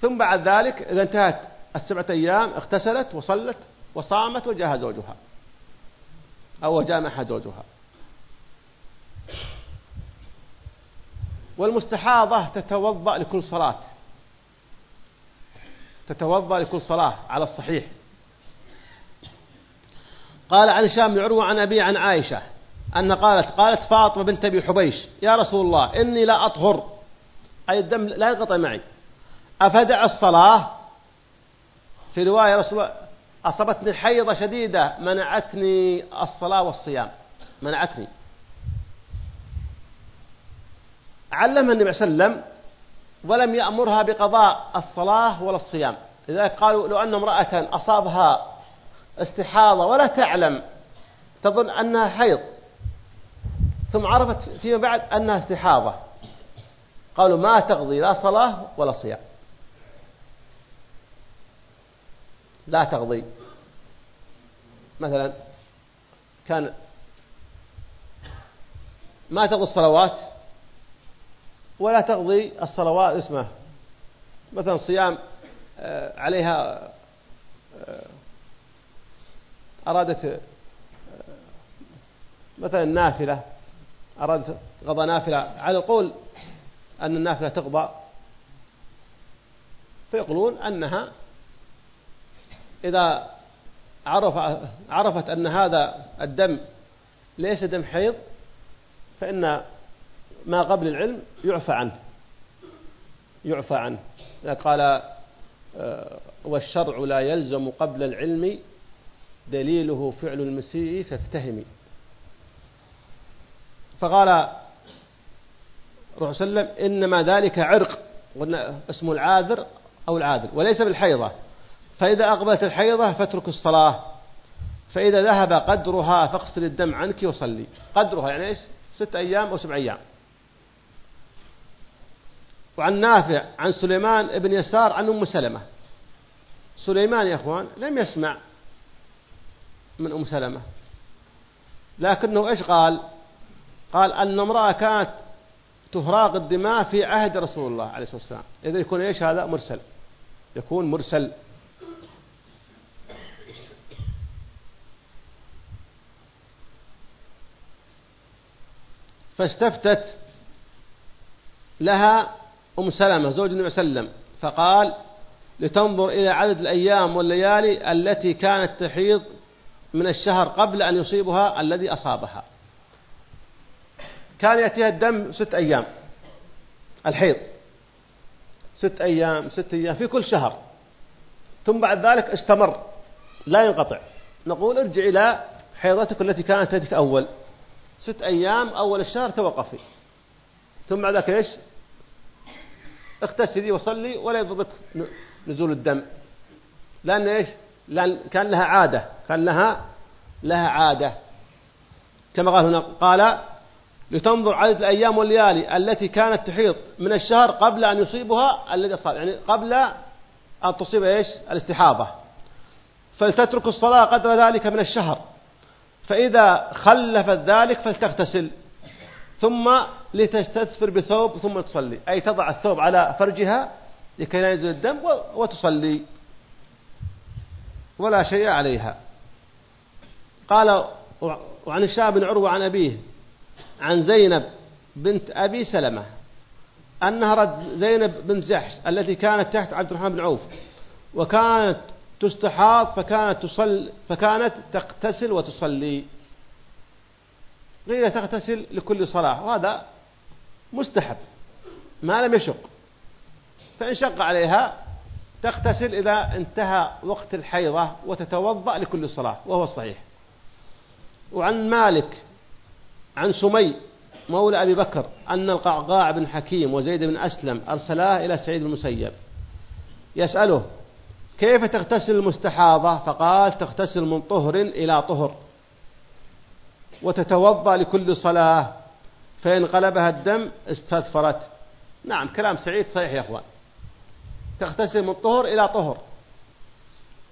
ثم بعد ذلك إذا انتهت السبعة أيام اغتسلت وصلت وصامت وجاها زوجها. أو جامعها زوجها. والمستحاضة تتوضأ لكل صلاة. تتوضأ لكل صلاة على الصحيح. قال عن هشام بن عروة عن أبي عن عائشة أن قالت قالت فاطمة بنت أبي حبيش يا رسول الله إني لا أطهر. أي الدم لا ينقطع معي. أفدع الصلاة؟ في رواية رسول الله أصبتني حيضة شديدة منعتني الصلاة والصيام. منعتني. علمها النبي صلى الله عليه وسلم ولم يأمرها بقضاء الصلاة ولا الصيام. لذلك قالوا لو أن امرأة أصابها استحاضة ولا تعلم تظن أنها حيض ثم عرفت فيما بعد أنها استحاضة. قالوا ما تقضي لا صلاة ولا صيام. لا تقضي. مثلا كان ما تقضي الصلوات ولا تقضي الصلوات اسمه. مثلا صيام آه، عليها آه، أرادت آه، مثلا نافلة أرادت قضى نافلة. على القول أن النافلة تقضى فيقولون أنها إذا عرف عرفت أن هذا الدم ليس دم حيض فإن ما قبل العلم يعفى عنه. يعفى عنه. قال آه، والشرع لا يلزم قبل العلم دليله فعل المسيء فافتهمي. فقال الرسول صلى الله عليه وسلم إنما ذلك عرق قلنا اسمه العاذر أو العاذر وليس بالحيضة. فإذا أقبلت الحيضة فاترك الصلاة. فإذا ذهب قدرها فاغسل الدم عنك وصلي. قدرها يعني إيش؟ ست أيام أو سبع أيام. وعن نافع عن سليمان بن يسار عن أم سلمة. سليمان يا أخوان لم يسمع من أم سلمة. لكنه إيش قال؟ قال أن امرأة كانت تهراق الدماء في عهد رسول الله عليه الصلاة والسلام. إذا يكون إيش هذا؟ مرسل. يكون مرسل. فاستفتت لها أم سلمة زوج النبي صلى الله عليه وسلم فقال لتنظر إلى عدد الأيام والليالي التي كانت تحيض من الشهر قبل أن يصيبها الذي أصابها. كان يأتيها الدم ست أيام الحيض. ست أيام ست أيام في كل شهر. ثم بعد ذلك استمر لا ينقطع. نقول ارجع إلى حيضتك التي كانت تأتيك أول ست أيام أول الشهر توقفي. ثم بعد ذلك إيش؟ اغتسلي وصلي ولا يضرك نزول الدم. لأن إيش؟ لأن كان لها عادة كان لها لها عادة. كما قال هنا قال لتنظر عدد الأيام والليالي التي كانت تحيض من الشهر قبل أن يصيبها الذي أصاب يعني قبل أن تصيب إيش؟ الاستحاضة. فلتترك الصلاة قدر ذلك من الشهر فإذا خلفت ذلك فلتغتسل. ثم لتستثفر بثوب ثم تصلي. أي تضع الثوب على فرجها لكي لا ينزل الدم وتصلي. ولا شيء عليها. قال وعن الشاب بن عروة عن أبيه عن زينب بنت أبي سلمة أنها رد زينب بنت جحش التي كانت تحت عبد الرحمن بن عوف وكانت تستحاض فكانت تصل فكانت تغتسل وتصلي. قيل تغتسل لكل صلاة وهذا مستحب ما لم يشق. فإن شق عليها تغتسل إذا انتهى وقت الحيضة وتتوضأ لكل صلاة وهو الصحيح. وعن مالك عن سمي مولى أبي بكر أن القعقاع بن حكيم وزيد بن أسلم أرسلاه إلى سعيد بن المسيب. يسأله كيف تغتسل المستحاضة؟ فقال تغتسل من طهر إلى طهر. وتتوضأ لكل صلاة فإن قلبها الدم استدفرت نعم كلام سعيد صحيح يا أخوان. تغتسل من طهر إلى طهر.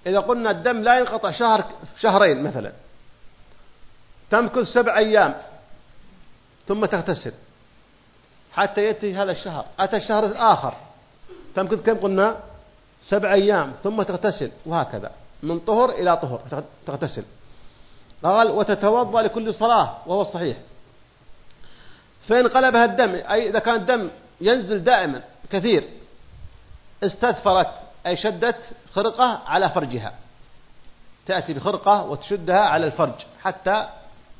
إذا قلنا الدم لا ينقطع شهر شهرين مثلا. تمكث سبع أيام ثم تغتسل. حتى يأتي هذا الشهر. أتى الشهر الآخر. تمكث كم قلنا؟ سبع أيام ثم تغتسل. وهكذا. من طهر إلى طهر تغتسل. قال وتتوضأ لكل صلاة. وهو الصحيح. فإن قلبها الدم أي إذا كان الدم ينزل دائما كثير استثفرت أي شدت خرقة على فرجها. تأتي بخرقة وتشدها على الفرج حتى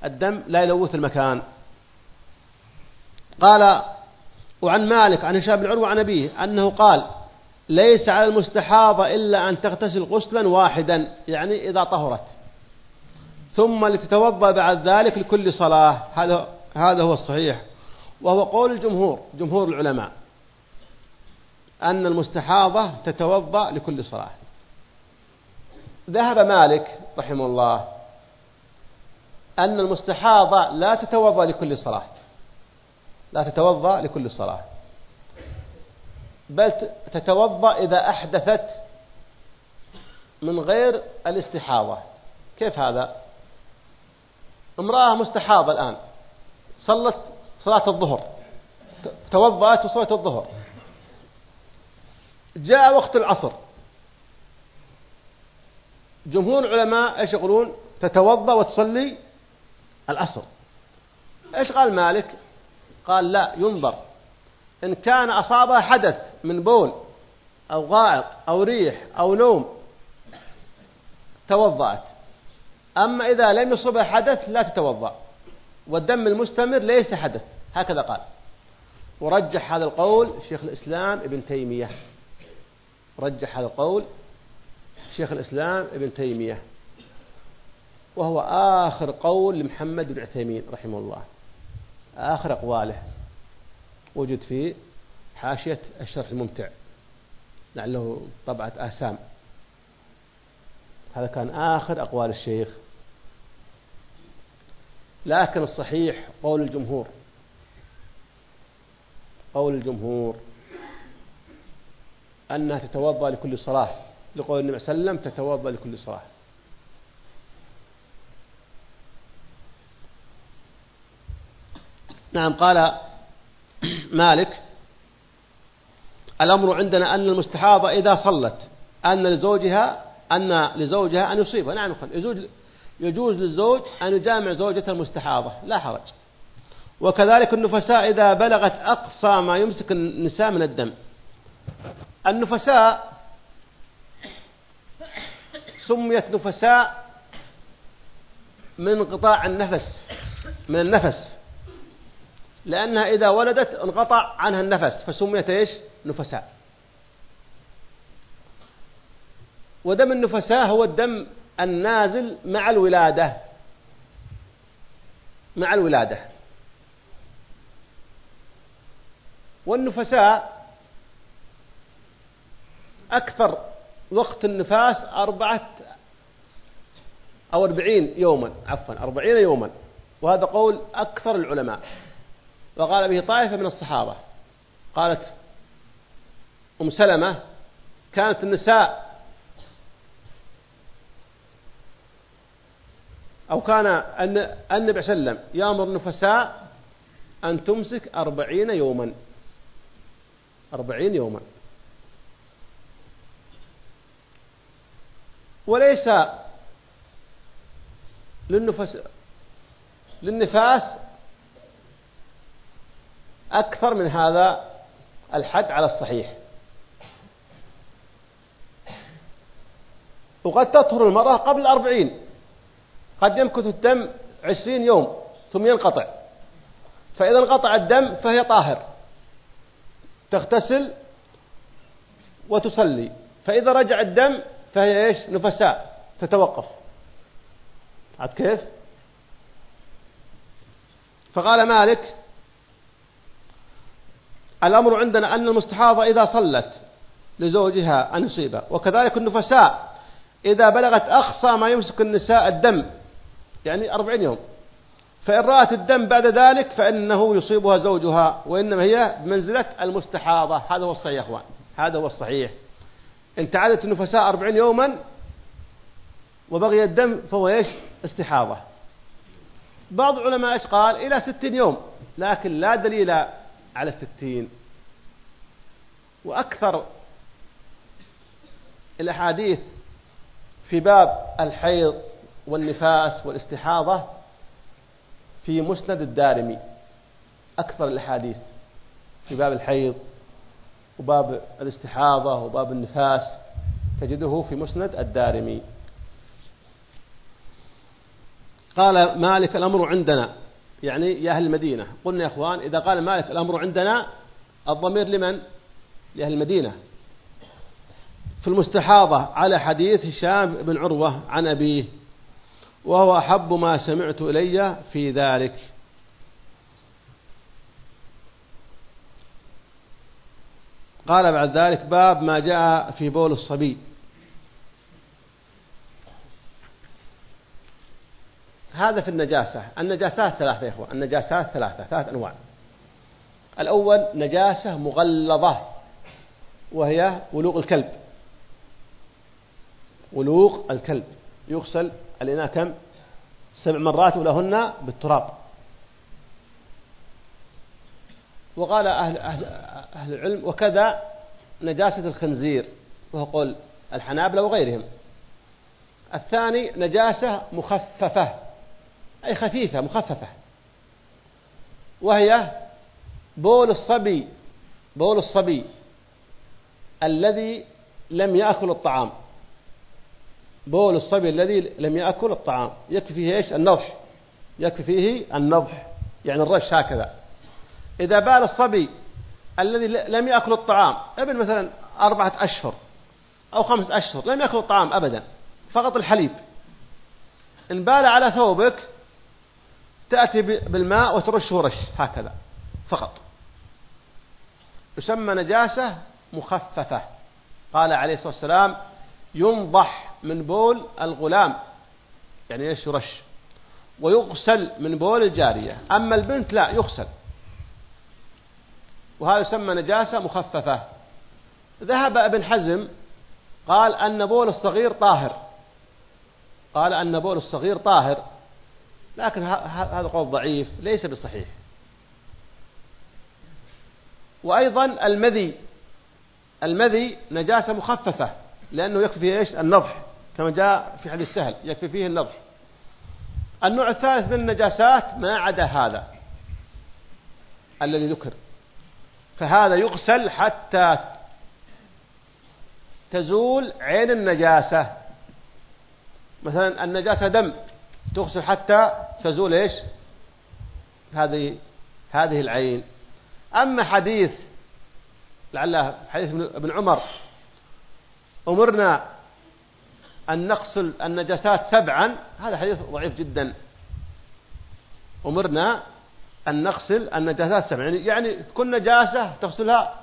الدم لا يلوث المكان. قال وعن مالك عن هشام بن عروة عن أبيه أنه قال ليس على المستحاضة إلا أن تغتسل غسلا واحدا. يعني إذا طهرت. ثم لتتوضأ بعد ذلك لكل صلاة. هذا هذا هو الصحيح. وهو قول الجمهور جمهور العلماء أن المستحاضة تتوضأ لكل صلاة. ذهب مالك رحمه الله أن المستحاضة لا تتوضأ لكل صلاة. لا تتوضأ لكل صلاة. بل تتوضأ إذا أحدثت من غير الاستحاضة. كيف هذا؟ امرأة مستحاضة الآن. صلت صلاة الظهر. توضأت وصلت الظهر. جاء وقت العصر. جمهور العلماء إيش يقولون؟ تتوضأ وتصلي العصر. إيش قال مالك؟ قال لا ينظر. إن كان اصابها حدث من بول أو غائط أو ريح أو نوم توضأت. أما إذا لم يصبها حدث لا تتوضأ. والدم المستمر ليس حدث. هكذا قال. ورجح هذا القول شيخ الإسلام ابن تيمية. رجح هذا القول شيخ الإسلام ابن تيمية. وهو آخر قول لمحمد بن عثيمين رحمه الله. آخر أقواله وجد في حاشية الشرح الممتع. لعله طبعة آسام هذا كان آخر أقوال الشيخ. لكن الصحيح قول الجمهور. قول الجمهور أنها تتوضأ لكل صلاة لقول النبي صلى الله عليه وسلم تتوضأ لكل صلاة. نعم قال مالك الأمر عندنا أن المستحاضة إذا صلت أن لزوجها أن لزوجها أن يصيبها نعم يجوز يجوز للزوج أن يجامع زوجته المستحاضة لا حرج. وكذلك النفساء إذا بلغت أقصى ما يمسك النساء من الدم. النفساء سميت نفساء من انقطاع النفس من النفس. لأنها إذا ولدت انقطع عنها النفس فسميت إيش؟ نفساء. ودم النفساء هو الدم النازل مع الولادة. مع الولادة. والنفساء أكثر وقت النفاس أربعة أو أربعين يوما عفوا أربعين يوما. وهذا قول أكثر العلماء. وقال به طائفة من الصحابة. قالت أم سلمة كانت النساء أو كان النبي صلى الله عليه وسلم يأمر النفساء أن تمسك أربعين يوما. أربعين يوما. وليس للنفس للنفاس أكثر من هذا الحد على الصحيح. وقد تطهر المرأة قبل الأربعين قد يمكث الدم عشرين يوم ثم ينقطع. فإذا انقطع الدم فهي طاهر. تغتسل وتصلي. فإذا رجع الدم فهي إيش؟ نفساء. تتوقف. عاد كيف؟ فقال مالك الأمر عندنا أن المستحاضة إذا صلت لزوجها أن يصيبه وكذلك النفساء إذا بلغت أقصى ما يمسك النساء الدم يعني أربعين يوم. فإن رأت الدم بعد ذلك فإنه يصيبها زوجها وإنما هي بمنزلة المستحاضة. هذا هو الصحيح يا أخوان. هذا هو الصحيح. إن تعادت النفساء أربعين يوما وبغي الدم فهو إيش؟ استحاضة. بعض العلماء إيش قال؟ إلى ستين يوم. لكن لا دليل على الستين وأكثر الأحاديث في باب الحيض والنفاس والاستحاضة في مسند الدارمي أكثر الأحاديث في باب الحيض وباب الاستحاضة وباب النفاس تجده في مسند الدارمي. قال مالك الأمر عندنا يعني يا أهل المدينة. قلنا يا أخوان إذا قال مالك الأمر عندنا الضمير لمن؟ لأهل المدينة. في المستحاضة على حديث هشام بن عروة عن أبيه. وهو أحب ما سمعت إلي في ذلك. قال بعد ذلك باب ما جاء في بول الصبي. هذا في النجاسة. النجاسات ثلاثة يا إخوة النجاسات ثلاثة ثلاث أنواع. الأول نجاسة مغلظة وهي ولوغ الكلب. ولوغ الكلب. يغسل الإناء كم؟ سبع مرات ولهن بالتراب. وقال أهل, أهل, أهل العلم وكذا نجاسة الخنزير وهو قول الحنابلة وغيرهم. الثاني نجاسة مخففة أي خفيفة مخففة. وهي بول الصبي بول الصبي الذي لم يأكل الطعام. بول الصبي الذي لم يأكل الطعام. يكفي فيه إيش؟ النضح. يكفي فيه النضح. يعني الرش هكذا. إذا بال الصبي الذي لم يأكل الطعام ابن مثلا أربعة أشهر أو خمس أشهر لم يأكل الطعام أبدا فقط الحليب. إن بال على ثوبك تأتي بالماء وترشه رش هكذا فقط. يسمى نجاسة مخففة. قال عليه الصلاة والسلام ينضح. من بول الغلام يعني إيش يرش ويغسل من بول الجارية أما البنت لا يغسل. وهذا يسمى نجاسة مخففة. ذهب ابن حزم قال أن بول الصغير طاهر. قال أن بول الصغير طاهر. لكن هذا قول ضعيف ليس بصحيح. وأيضا المذي. المذي نجاسة مخففة لأنه يكفي إيش؟ النضح. كما جاء في حديث سهل يكفي فيه النضح النوع الثالث من النجاسات ما عدا هذا الذي ذكر. فهذا يغسل حتى تزول عين النجاسة. مثلا النجاسة دم تغسل حتى تزول إيش؟ هذه هذه العين. أما حديث لعله حديث ابن عمر أمرنا أن نغسل النجاسات سبعا هذا حديث ضعيف جدا. أمرنا أن نغسل النجاسات سبعا. يعني, يعني كل نجاسة تغسلها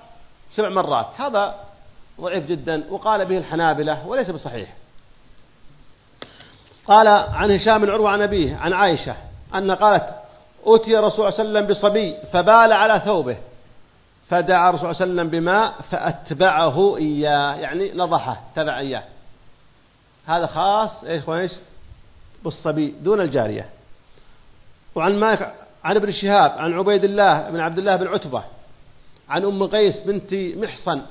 سبع مرات. هذا ضعيف جدا وقال به الحنابلة وليس بصحيح. قال عن هشام بن عروة عن أبيه عن عائشة أن قالت أتي رسول صلى الله عليه وسلم بصبي فبال على ثوبه. فدعا رسول الله صلى الله عليه وسلم بماء فأتبعه إياه. يعني نضحه تبع إياه. هذا خاص إيش وإيش بالصبي دون الجارية. وعن مالك عن ابن شهاب عن عبيد الله بن عبد الله بن عتبة عن أم قيس بنت محصن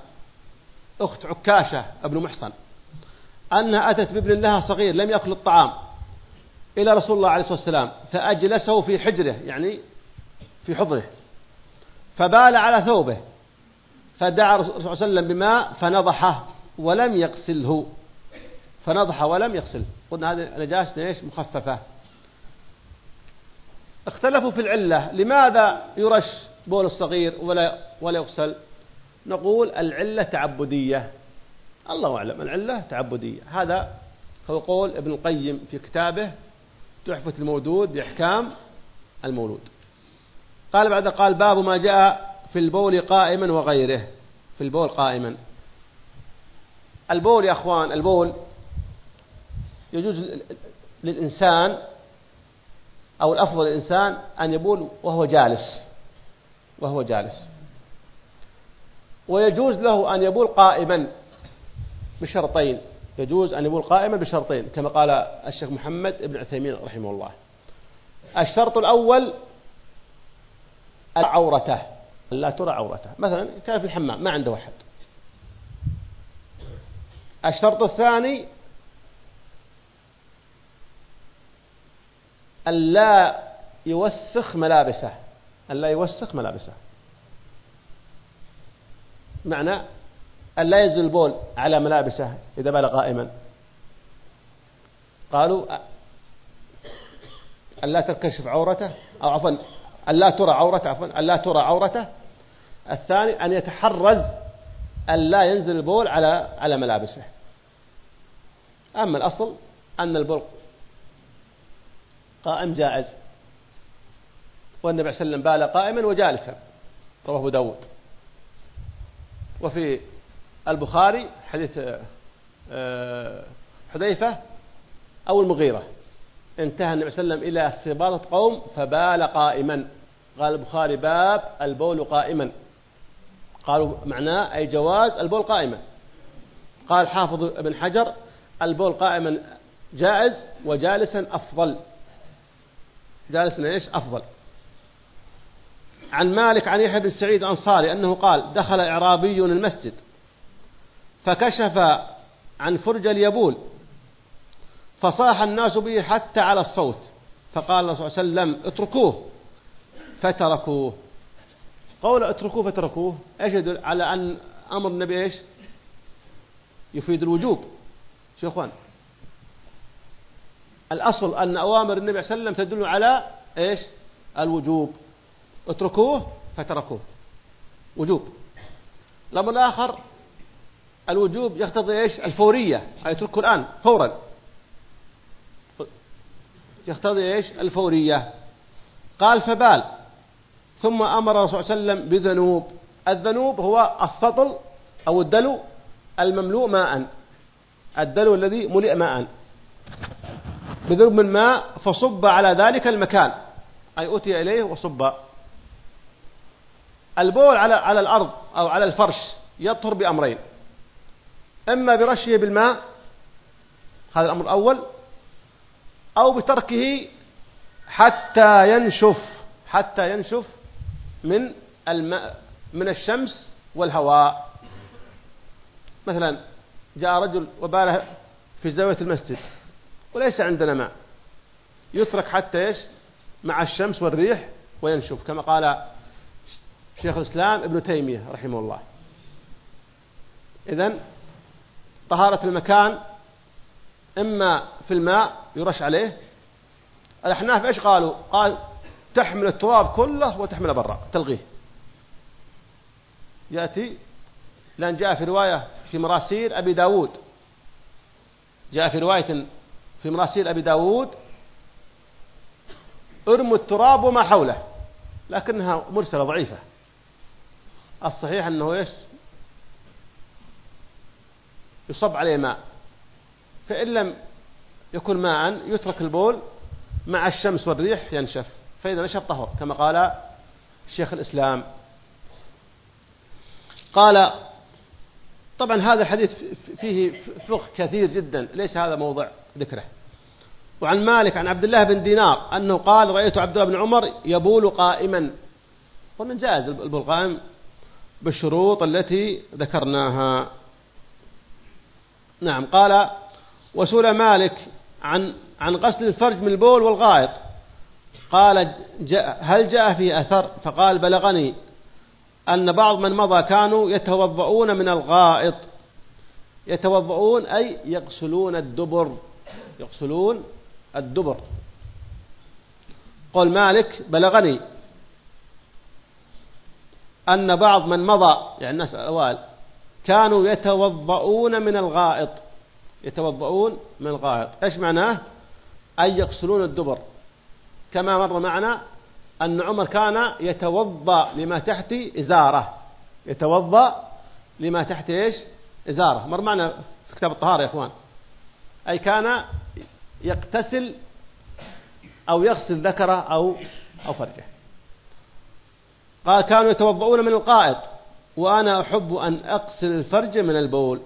أخت عكاشة ابن محصن أنها أتت بابن لها صغير لم يأكل الطعام إلى رسول الله عليه الصلاة والسلام فأجلسه في حجره يعني في حضره فبال على ثوبه فدعا الرسول صلى الله عليه وسلم بماء فنضحه ولم يغسله. فنضح ولم يغسله قلنا هذه نجاسة إيش؟ مخففة. اختلفوا في العلة. لماذا يرش بول الصغير ولا ولا يغسل؟ نقول العلة تعبدية. الله أعلم العلة تعبدية. هذا هو قول ابن القيم في كتابه تحفة المودود بإحكام المولود. قال بعد قال باب ما جاء في البول قائما وغيره. في البول قائما. البول يا أخوان البول يجوز للإنسان أو الأفضل للإنسان أن يبول وهو جالس وهو جالس. ويجوز له أن يبول قائما بشرطين. يجوز أن يبول قائما بشرطين كما قال الشيخ محمد بن عثيمين رحمه الله. الشرط الأول عورته لا ترى عورته مثلا كان في الحمام ما عنده أحد. الشرط الثاني ألا يوسخ ملابسه ألا يوسخ ملابسه. معنى ألا ينزل البول على ملابسه إذا بال قائما. قالوا ألا تكشف عورته أو عفوا ألا ترى عورته عفوا ألا ترى عورته. الثاني أن يتحرز ألا ينزل البول على على ملابسه. أما الأصل أن البول قائم جائز. والنبي صلى الله عليه وسلم بال قائما وجالسا رواه داود. وفي البخاري حديث آه، حذيفة أو المغيرة. انتهى النبي صلى الله عليه وسلم إلى استباطة قوم فبال قائما. قال البخاري باب البول قائما. قالوا معناه أي جواز البول قائما. قال حافظ ابن حجر البول قائما جائز وجالسا أفضل. جالسا إيش؟ أفضل. عن مالك عن يحيى بن سعيد الأنصاري أنه قال دخل إعرابي المسجد فكشف عن فرج اليبول فصاح الناس به حتى على الصوت فقال صلى الله عليه وسلم اتركوه. فتركوه. قول اتركوه فتركوه. يدل على أن أمر النبي إيش؟ يفيد الوجوب. إخوان الأصل أن أوامر النبي صلى الله عليه وسلم تدل على إيش؟ الوجوب. اتركوه فتركوه. وجوب. الأمر الآخر الوجوب يقتضي إيش؟ الفورية. اي اتركه الآن فورا. يقتضي إيش؟ الفورية. قال فبال. ثم أمر الرسول صلى الله عليه وسلم بذنوب. الذنوب هو السطل أو الدلو المملوء ماء. الدلو الذي ملئ ماء. بذنوب من ماء فصب على ذلك المكان. أي أتي إليه وصب. البول على على الأرض أو على الفرش يطهر بأمرين. إما برشه بالماء هذا الأمر الأول أو بتركه حتى ينشف حتى ينشف من الماء من الشمس والهواء. مثلا جاء رجل وباله في زاوية المسجد. وليس عندنا ماء. يترك حتى إيش؟ مع الشمس والريح وينشف كما قال شيخ الإسلام ابن تيمية رحمه الله. إذن طهارة المكان إما في الماء يرش عليه. الأحناف إيش قالوا؟ قال تحمل التراب كله وتحمله برا تلغيه. يأتي لأن جاء في رواية في مراسيل أبي داود. جاء في رواية في مراسيل أبي داود ارموا التراب وما حوله لكنها مرسلة ضعيفة. الصحيح أنه إيش؟ يصب عليه ماء. فإن لم يكن ماء يترك البول مع الشمس والريح ينشف فإذا نشف طهر كما قال شيخ الإسلام. قال طبعا هذا الحديث فيه فقه كثير جدا ليس هذا موضع. ذكره. وعن مالك عن عبد الله بن دينار أنه قال رأيت عبد الله بن عمر يبول قائما. قلنا جائز البول قائم بالشروط التي ذكرناها. نعم قال وسئل مالك عن عن غسل الفرج من البول والغائط. قال جاء هل جاء فيه أثر؟ فقال بلغني أن بعض من مضى كانوا يتوضؤون من الغائط. يتوضؤون أي يغسلون الدبر. يغسلون الدبر. قول مالك بلغني أن بعض من مضى يعني الناس الأوائل كانوا يتوضؤون من الغائط. يتوضؤون من الغائط. إيش معناه؟ أي يغسلون الدبر. كما مر معنا أن عمر كان يتوضأ لما تحت إزارة. يتوضأ لما تحت إيش؟ إزارة. مر معنا في كتاب الطهارة يا إخوان. أي كان يغتسل أو يغسل ذكره أو أو فرجه. قال كانوا يتوضؤون من القائط وأنا أحب أن أغسل الفرج من البول.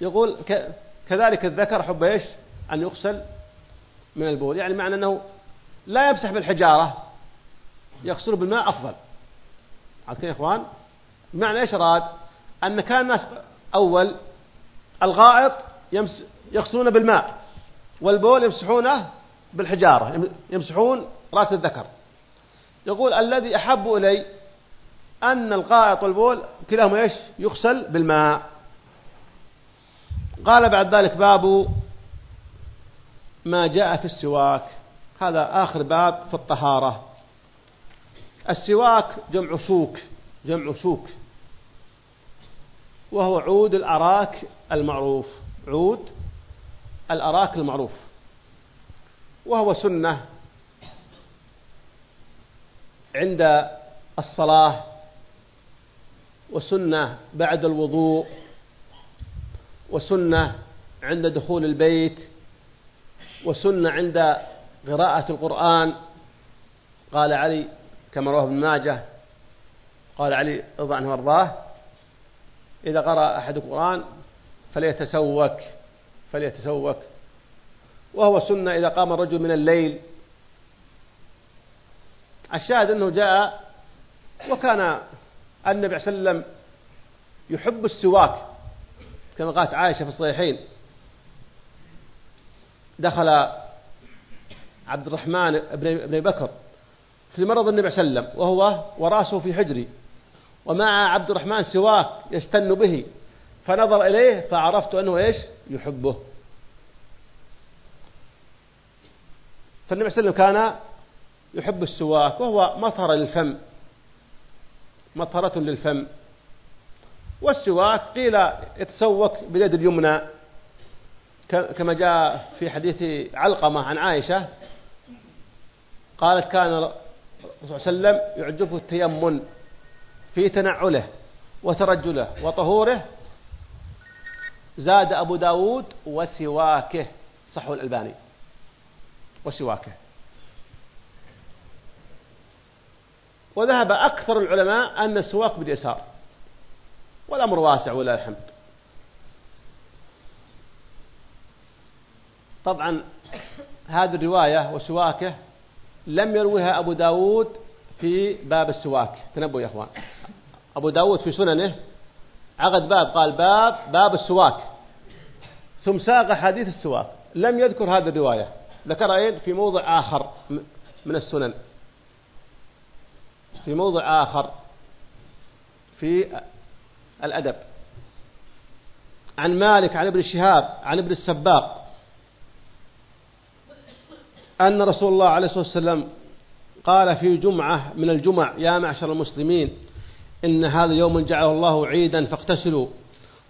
يقول كذلك الذكر أحب إيش؟ أن يغسل من البول. يعني معنى أنه لا يمسح بالحجارة يغسله بالماء أفضل. عاد يا إخوان؟ معنى إيش أراد أن كان الناس أول الغائط يمس يغسلونه بالماء والبول يمسحونه بالحجارة يمسحون رأس الذكر. يقول الذي أحب إلي أن الغائط والبول كلاهما إيش؟ يغسل بالماء. قال بعد ذلك باب ما جاء في السواك. هذا آخر باب في الطهارة. السواك جمع سوك جمع سوك وهو عود الأراك المعروف. عود الأراك المعروف وهو سنة عند الصلاة وسنة بعد الوضوء وسنة عند دخول البيت وسنة عند قراءة القرآن. قال علي كما رواه ابن ماجه قال علي رضي عنه وأرضاه إذا قرأ أحد القرآن فليتسوك فليتسوك. وهو سنة إذا قام الرجل من الليل. الشاهد أنه جاء وكان النبي صلى الله عليه وسلم يحب السواك كما قالت عائشة في الصحيحين. دخل عبد الرحمن بن بكر في مرض النبي صلى الله عليه وسلم وهو ورأسه في حجري. ومع عبد الرحمن سواك يستن به. فنظر إليه فعرفت أنه إيش؟ يحبه. فالنبي صلى الله عليه وسلم كان يحب السواك وهو مطهر للفم. مطهرة للفم. والسواك قيل يتسوك باليد اليمنى. كما جاء في حديث علقمة عن عائشة قالت كان الرسول صلى الله عليه وسلم يعجبه التيمن في تنعله وترجله وطهوره زاد أبو داود وسواكه. صحو الألباني. وسواكه. وذهب أكثر العلماء أن السواك باليسار والأمر واسع ولا الحمد. طبعا هذه الرواية وسواكه لم يروها أبو داود في باب السواك. تنبوا يا أخوان. أبو داود في سننه عقد باب قال باب باب السواك. ثم ساق حديث السواك. لم يذكر هذه الرواية. ذكر أين في موضع آخر من السنن. في موضع آخر في الأدب. عن مالك عن ابن شهاب عن ابن السباق. أن رسول الله عليه الصلاة والسلام قال في جمعة من الجمع يا معشر المسلمين إن هذا يوم جعله الله عيدا فاغتسلوا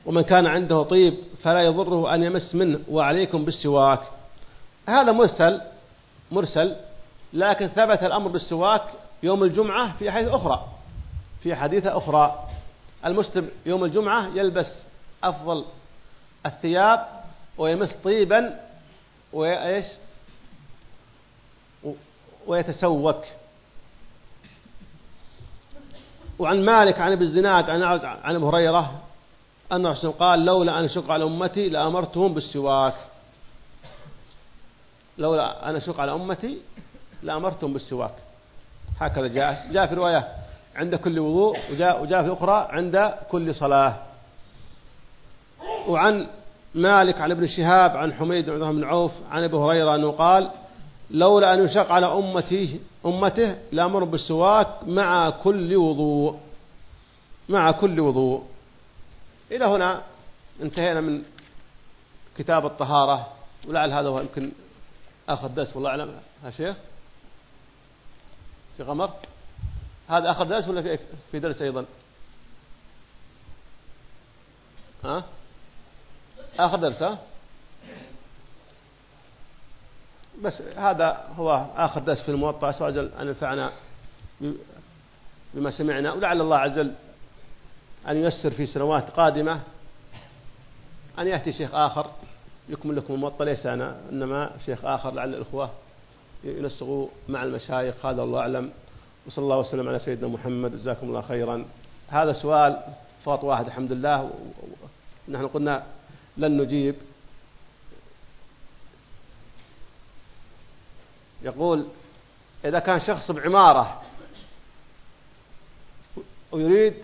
ومن كان عنده طيب فلا يضره أن يمس منه وعليكم بالسواك. هذا مرسل مرسل لكن ثبت الأمر بالسواك يوم الجمعة في حديث أخرى في حديث أخرى. المسلم يوم الجمعة يلبس أفضل الثياب ويمس طيبا وإيش؟ ويتسوك. وعن مالك عن ابن الزناد عن عن أبي هريرة أن الرسول قال لولا أن أشق على أمتي لأمرتهم بالسواك. لولا أن أشق على أمتي لأمرتهم بالسواك. هكذا جاء جاء في رواية عند كل وضوء وجاء وجاء في أخرى عند كل صلاة. وعن مالك عن ابن شهاب عن حميد بن عوف عن أبي هريرة أنه قال لولا أن يشق على امتي أمته لأمر بالسواك مع كل وضوء مع كل وضوء. إلى هنا انتهينا من كتاب الطهارة. ولعل هذا هو يمكن آخر درس والله أعلم. يا شيخ؟ في غمر هذا آخر درس ولا في في درس أيضا؟ ها؟ آخر درس ها؟ بس هذا هو آخر درس في الموطأ. أسأل أن ينفعنا بما سمعنا ولعل الله عز وجل أن ييسر في سنوات قادمة أن يأتي شيخ آخر يكمل لكم الموطأ. ليس أنا إنما شيخ آخر لعل الإخوة ينسقوا مع المشايخ. هذا الله أعلم. وصلى الله وسلم على سيدنا محمد. جزاكم الله خيرا. هذا سؤال فاط واحد الحمد لله. نحن قلنا لن نجيب يقول إذا كان شخص بعمارة ويريد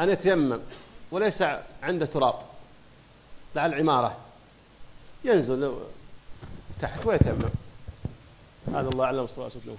أن يتيمم وليس عنده تراب لعل عمارة ينزل تحت ويتيمم. هذا الله أعلم صلى الله عليه وسلم.